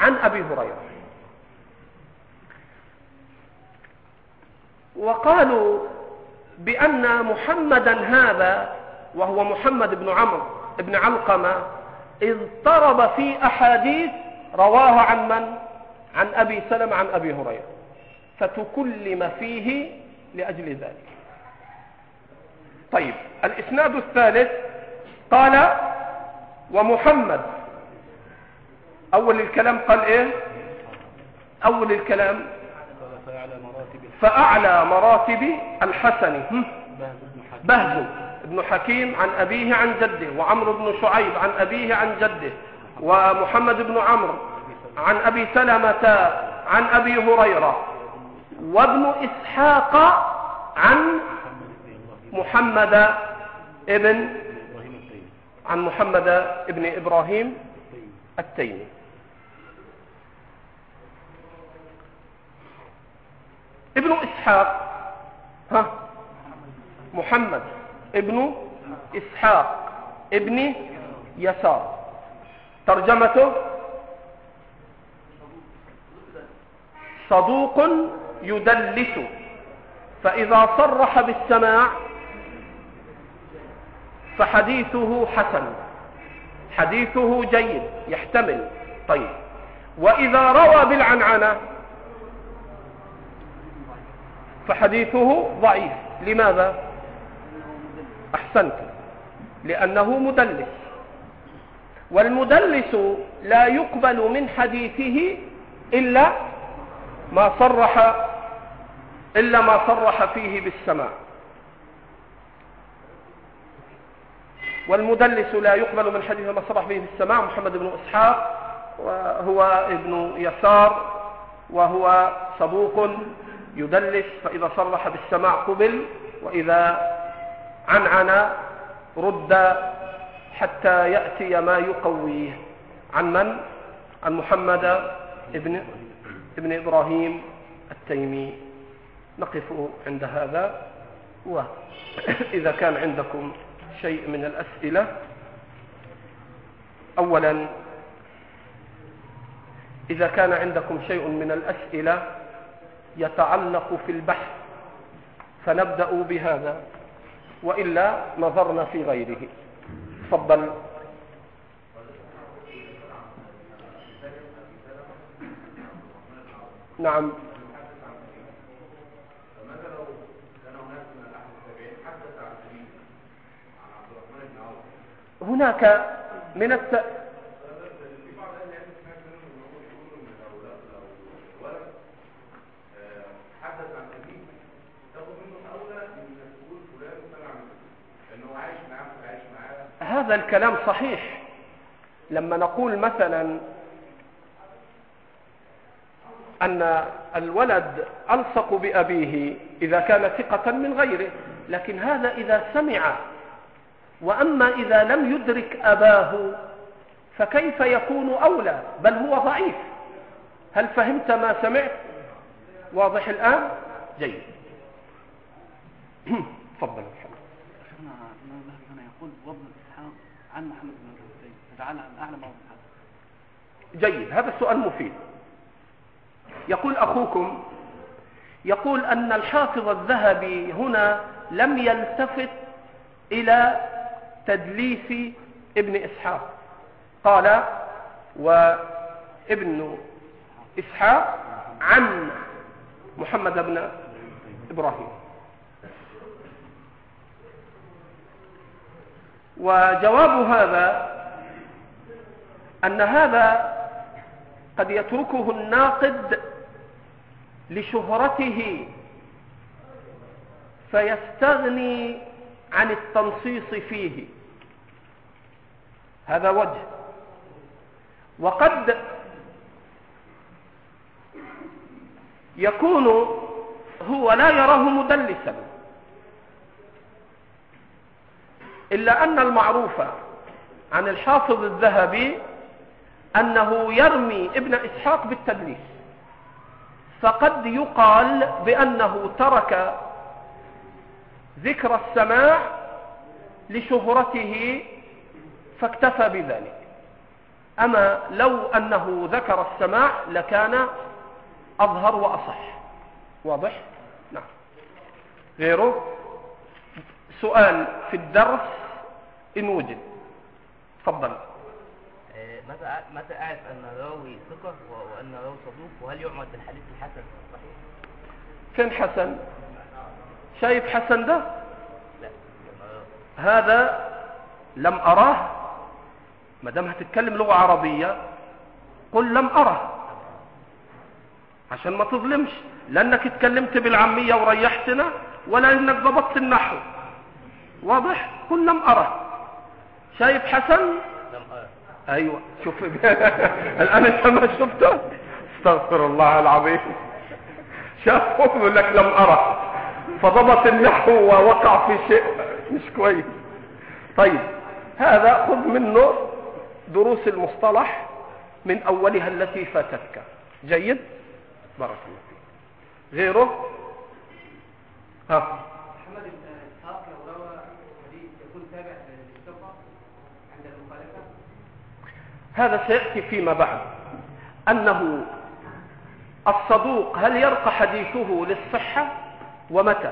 عن أبي هريرة. وقالوا بأن محمدا هذا وهو محمد بن عمرو بن علقمة اضطرب في أحاديث رواها عن من؟ عن أبي سلمة عن أبي هريرة. فتكلم فيه لأجل ذلك. طيب الإسناد الثالث قال ومحمد. أول الكلام قال إيه؟ أول الكلام فأعلى مراتب الحسن. بهز. بن حكيم عن أبيه عن جده وعمرو بن شعيب عن أبيه عن جده ومحمد بن عمرو عن أبي سلمة عن أبي هريرة وابن إسحاق عن محمد ابن عن محمد ابن إبراهيم التيمي. ابن إسحاق ها محمد. ابن إسحاق ابن يسار. ترجمته صدوق يدلس. فإذا صرح بالسماع فحديثه حسن. حديثه جيد يحتمل. طيب. وإذا روى بالعنعنة فحديثه ضعيف. لماذا؟ أحسنت لأنه مدلس. والمدلس لا يقبل من حديثه إلا ما صرح إلا ما صرح فيه بالسماع والمدلس لا يقبل من حديث ما صرح فيه بالسماع محمد بن إسحاق وهو ابن يسار وهو صدوق يدلس فإذا صرح بالسماع قبل وإذا عن عنا رد حتى يأتي ما يقويه. عن من؟ عن محمد ابن, ابن إبراهيم التيمي. نقف عند هذا. وإذا كان عندكم شيء من الأسئلة أولا إذا كان عندكم شيء من الأسئلة يتعلق في البحث فنبدأ بهذا. وإلا نظرنا في غيره. تفضل. نعم. هناك من الت... هذا الكلام صحيح. لما نقول مثلا أن الولد ألصق بأبيه إذا كان ثقة من غيره لكن هذا إذا سمع وأما إذا لم يدرك أباه فكيف يكون أولى؟ بل هو ضعيف. هل فهمت ما سمعت؟ واضح الآن؟ جيد. تفضل هنا يقول وابن اسحاق عن محمد بن جيد هذا السؤال مفيد. يقول أخوكم يقول أن الحافظ الذهبي هنا لم يلتفت إلى تدليس ابن إسحاق. قال وابن إسحاق عن محمد بن إبراهيم. وجواب هذا أن هذا قد يتركه الناقد لشهرته فيستغني عن التنصيص فيه. هذا وجه. وقد يكون هو لا يراه مدلسا إلا أن المعروف عن الحافظ الذهبي أنه يرمي ابن إسحاق بالتدليس. فقد يقال بأنه ترك ذكر السماع لشهرته فاكتفى بذلك. أما لو أنه ذكر السماع لكان أظهر وأصح. واضح؟ نعم. غيره؟ سؤال في الدرس إن وجد. تفضل. متى متى اعرف ان راوي ثقة وان راوي صدوق؟ وهل يعمل بالحديث الحسن؟ صحيح؟ فين حسن. شايف حسن ده؟ لا. هذا لم أراه. ما دام هتتكلم لغة عربية قل لم أره. عشان ما تظلمش. لأنك اتكلمت بالعامية وريحتنا ولا إنك ضبطت النحو. واضح؟ قل لم أره. شايف حسن؟ أيوه شوف. الآن أنت ما شفته؟ استغفر الله العظيم. شافه يقول لك لم أرى. فضبط النحو ووقع في شيء مش كويس. طيب هذا خذ منه دروس المصطلح من أولها التي فاتتك. جيد؟ بارك الله فيك. غيره؟ ها محمد بن اسحاق لو روى حديث يكون تابع للثقه عند المخالفه هذا سيأتي فيما بعد. أنه الصدوق هل يرقى حديثه للصحة ومتى؟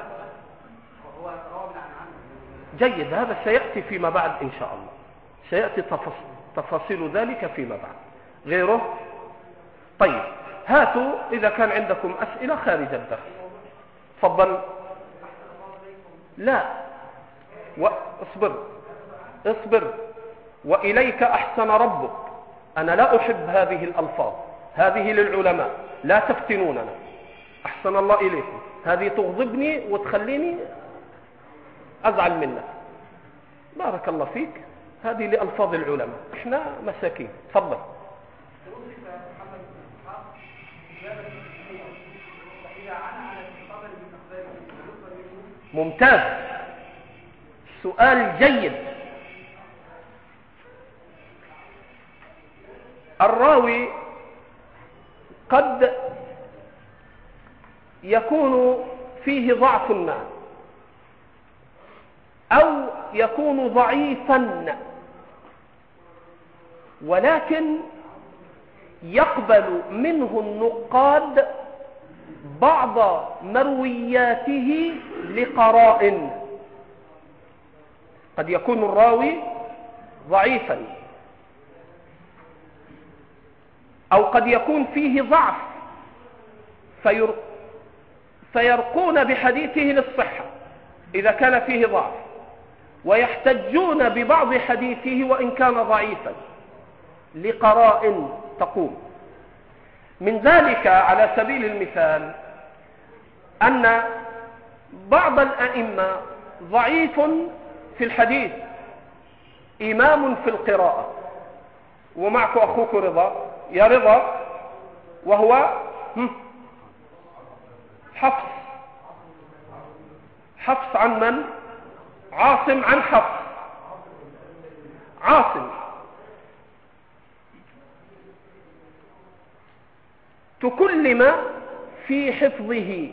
جيد هذا سيأتي فيما بعد إن شاء الله. سيأتي تفاصيل ذلك فيما بعد. غيره؟ طيب هاتوا إذا كان عندكم أسئلة خارج الدرس. تفضل. لا. و... اصبر. اصبر. وإليك أحسن ربك. أنا لا أحب هذه الألفاظ هذه للعلماء لا تفتنوننا. أحسن الله إليكم. هذه تغضبني وتخليني أزعل منك. بارك الله فيك. هذه لألفاظ العلماء. إحنا مساكين. تفضل. ممتاز. سؤال جيد. الراوي قد يكون فيه ضعف ما أو يكون ضعيفا ولكن يقبل منه النقاد بعض مروياته لقرائن قد يكون الراوي ضعيفا. أو قد يكون فيه ضعف فير... فيرقون بحديثه للصحة إذا كان فيه ضعف ويحتجون ببعض حديثه وإن كان ضعيفا لقرائن تقوم. من ذلك على سبيل المثال أن بعض الأئمة ضعيف في الحديث إمام في القراءة ومعك أخوك رضا يا رضا وهو حفص. حفص عن من؟ عاصم عن حفص. عاصم. تكلم في حفظه.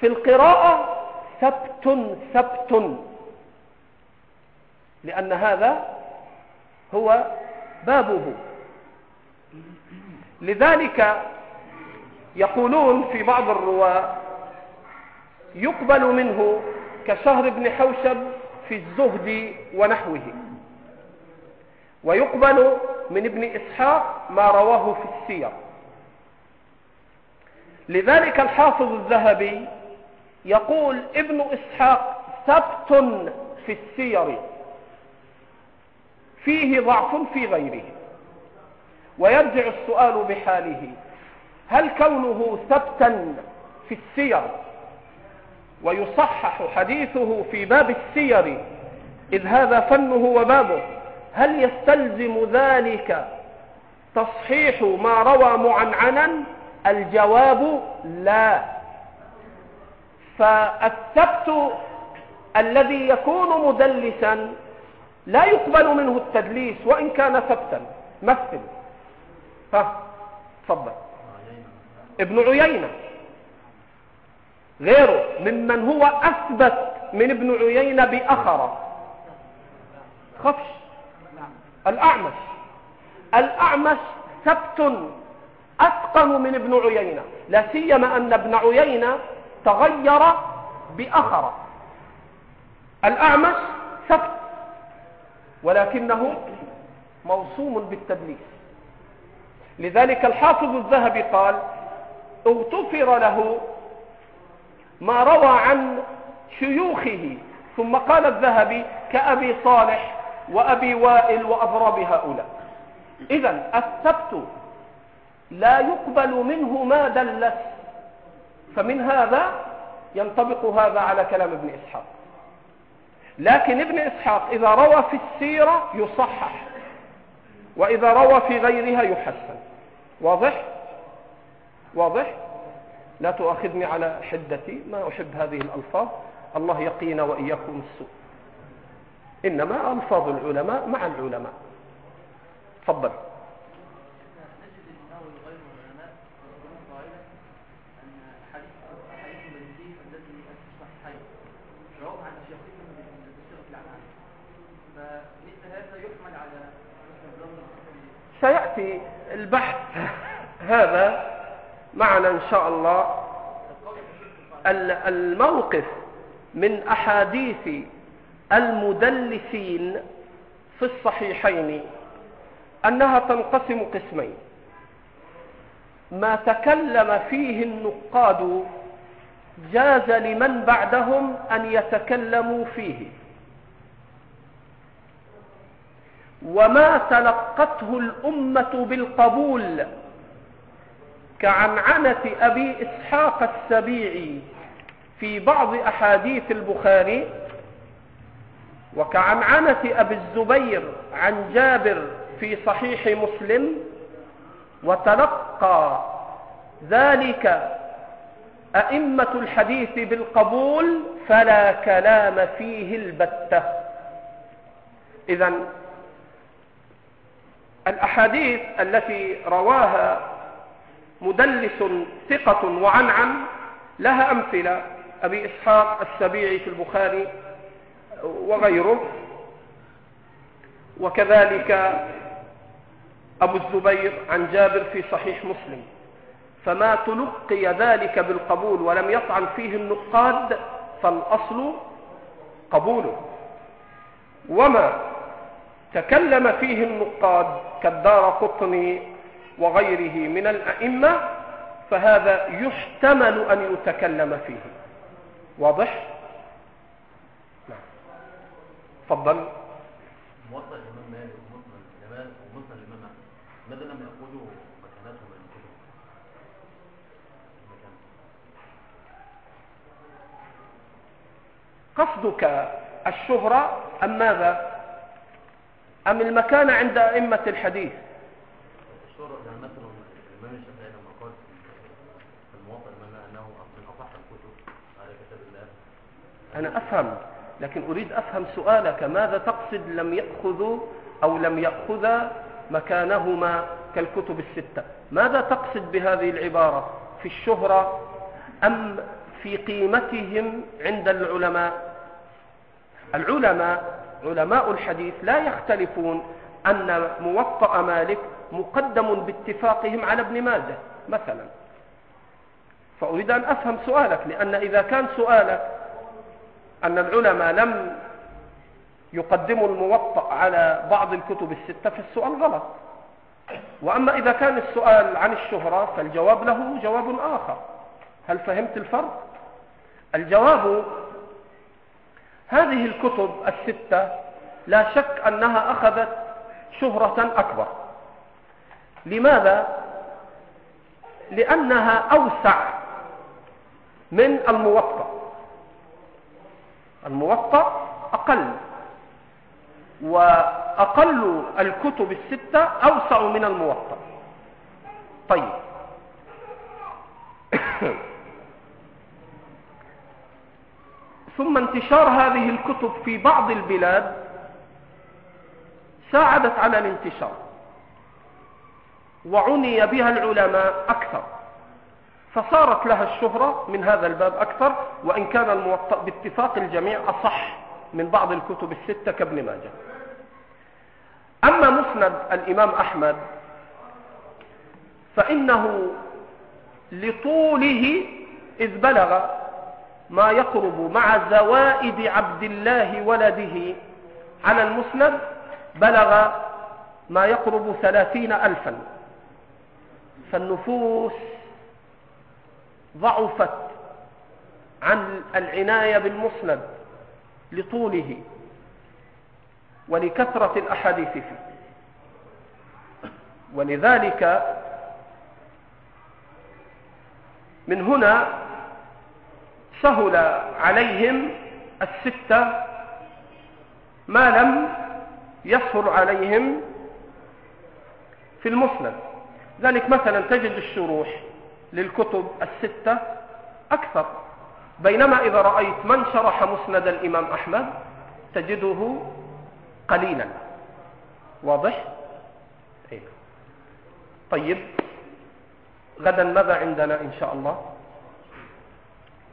في القراءة ثبت ثبت. لأن هذا هو بابه لذلك يقولون في بعض الرواة يقبل منه كشهر بن حوشب في الزهد ونحوه. ويقبل من ابن إسحاق ما رواه في السير. لذلك الحافظ الذهبي يقول ابن إسحاق ثبت في السير. فيه ضعف في غيره. ويرجع السؤال بحاله هل كونه ثبتا في السير ويصحح حديثه في باب السير إذ هذا فنه وبابه هل يستلزم ذلك تصحيح ما روى معنعنا؟ الجواب لا. فالثبت الذي يكون مدلسا لا يقبل منه التدليس وإن كان ثبتا مثل. ها تفضل. ابن عيينة. غيره ممن هو أثبت من ابن عيينة بأخر. خفش. الأعمش. الأعمش ثبت أتقن من ابن عيينة. لا سيما أن ابن عيينة تغير بأخر. الأعمش ثبت ولكنه موصوم بالتدليس. لذلك الحافظ الذهبي قال اغتفر له ما روى عن شيوخه. ثم قال الذهبي كأبي صالح وأبي وائل وأضراب هؤلاء. إذا الثبت لا يقبل منه ما دلس. فمن هذا ينطبق هذا على كلام ابن إسحاق. لكن ابن إسحاق إذا روى في السيرة يصحح وإذا روى في غيرها يحسن. واضح؟ واضح؟ لا تؤاخذني على حدتي ما أحب هذه الألفاظ. الله يقينا وإياكم السوء. إنما ألفاظ العلماء مع العلماء. تفضل نجد النووي وغيره من العلماء يقولون قائلا ان احاديث احاديث المدرسين التي في الصحيحين رواه عن شيخهم بصيغه العنعن فمثل هذا يحمل على مثل ضمن سيأتي البحث هذا معنا إن شاء الله. ال- الموقف من أحاديث المدلسين في الصحيحين أنها تنقسم قسمين. ما تكلم فيه النقاد جاز لمن بعدهم أن يتكلموا فيه. وما تلقته الأمة بالقبول كعنعنة أبي إسحاق السبيعي في بعض أحاديث البخاري وكعنعنة أبي الزبير عن جابر في صحيح مسلم وتلقى ذلك أئمة الحديث بالقبول فلا كلام فيه البتة. إذا الأحاديث التي رواها مدلس ثقة وعنعن لها أمثلة. أبي إسحاق السبيعي في البخاري وغيره. وكذلك أبو الزبير عن جابر في صحيح مسلم. فما تلقي ذلك بالقبول ولم يطعن فيه النقاد فالأصل قبوله. وما تكلم فيه النقاد كالدار قطني وغيره من الأئمة فهذا يحتمل أن يتكلم فيه واضح؟ نعم تفضل موطأ الإمام مالك ومسند الإمام ومسند الإمام أحمد ماذا لم يقولوا مكانتهم من الكتب؟ المكان. قصدك الشهرة أم ماذا أم المكان عند أئمة الحديث؟ أنا أفهم لكن أريد أفهم سؤالك. ماذا تقصد لم يأخذوا أو لم يأخذ مكانهما كالكتب الستة؟ ماذا تقصد بهذه العبارة؟ في الشهرة أم في قيمتهم عند العلماء؟ العلماء علماء الحديث لا يختلفون أن موطأ مالك مقدم باتفاقهم على ابن ماجه مثلا. فأريد أن أفهم سؤالك لأن إذا كان سؤالك أن العلماء لم يقدموا الموطأ على بعض الكتب الستة فالسؤال غلط. وأما إذا كان السؤال عن الشهرة فالجواب له جواب آخر. هل فهمت الفرق؟ الجواب هذه الكتب الستة لا شك أنها أخذت شهرة أكبر. لماذا؟ لأنها أوسع من الموطأ. الموطأ أقل وأقل الكتب الستة أوسع من الموطأ. طيب. ثم انتشار هذه الكتب في بعض البلاد ساعدت على الانتشار وعني بها العلماء أكثر فصارت لها الشهرة من هذا الباب أكثر وإن كان الموطأ باتفاق الجميع أصح من بعض الكتب الستة كابن ماجه. أما مسند الإمام أحمد فإنه لطوله إذ بلغ ما يقرب مع زوائد عبد الله ولده. على المسند بلغ ما يقرب ثلاثين ألفا. فالنفوس ضعفت عن العناية بالمسند لطوله ولكثرة الأحاديث فيه. ولذلك من هنا سهل عليهم الستة ما لم يسهل عليهم في المسند. ذلك مثلا تجد الشروح للكتب الستة أكثر. بينما إذا رأيت من شرح مسند الإمام أحمد تجده قليلا. واضح؟ إيه. طيب. غدا ماذا عندنا إن شاء الله؟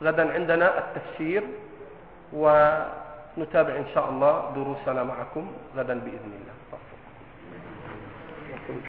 غدا عندنا التفسير ونتابع إن شاء الله دروسنا معكم غدا بإذن الله.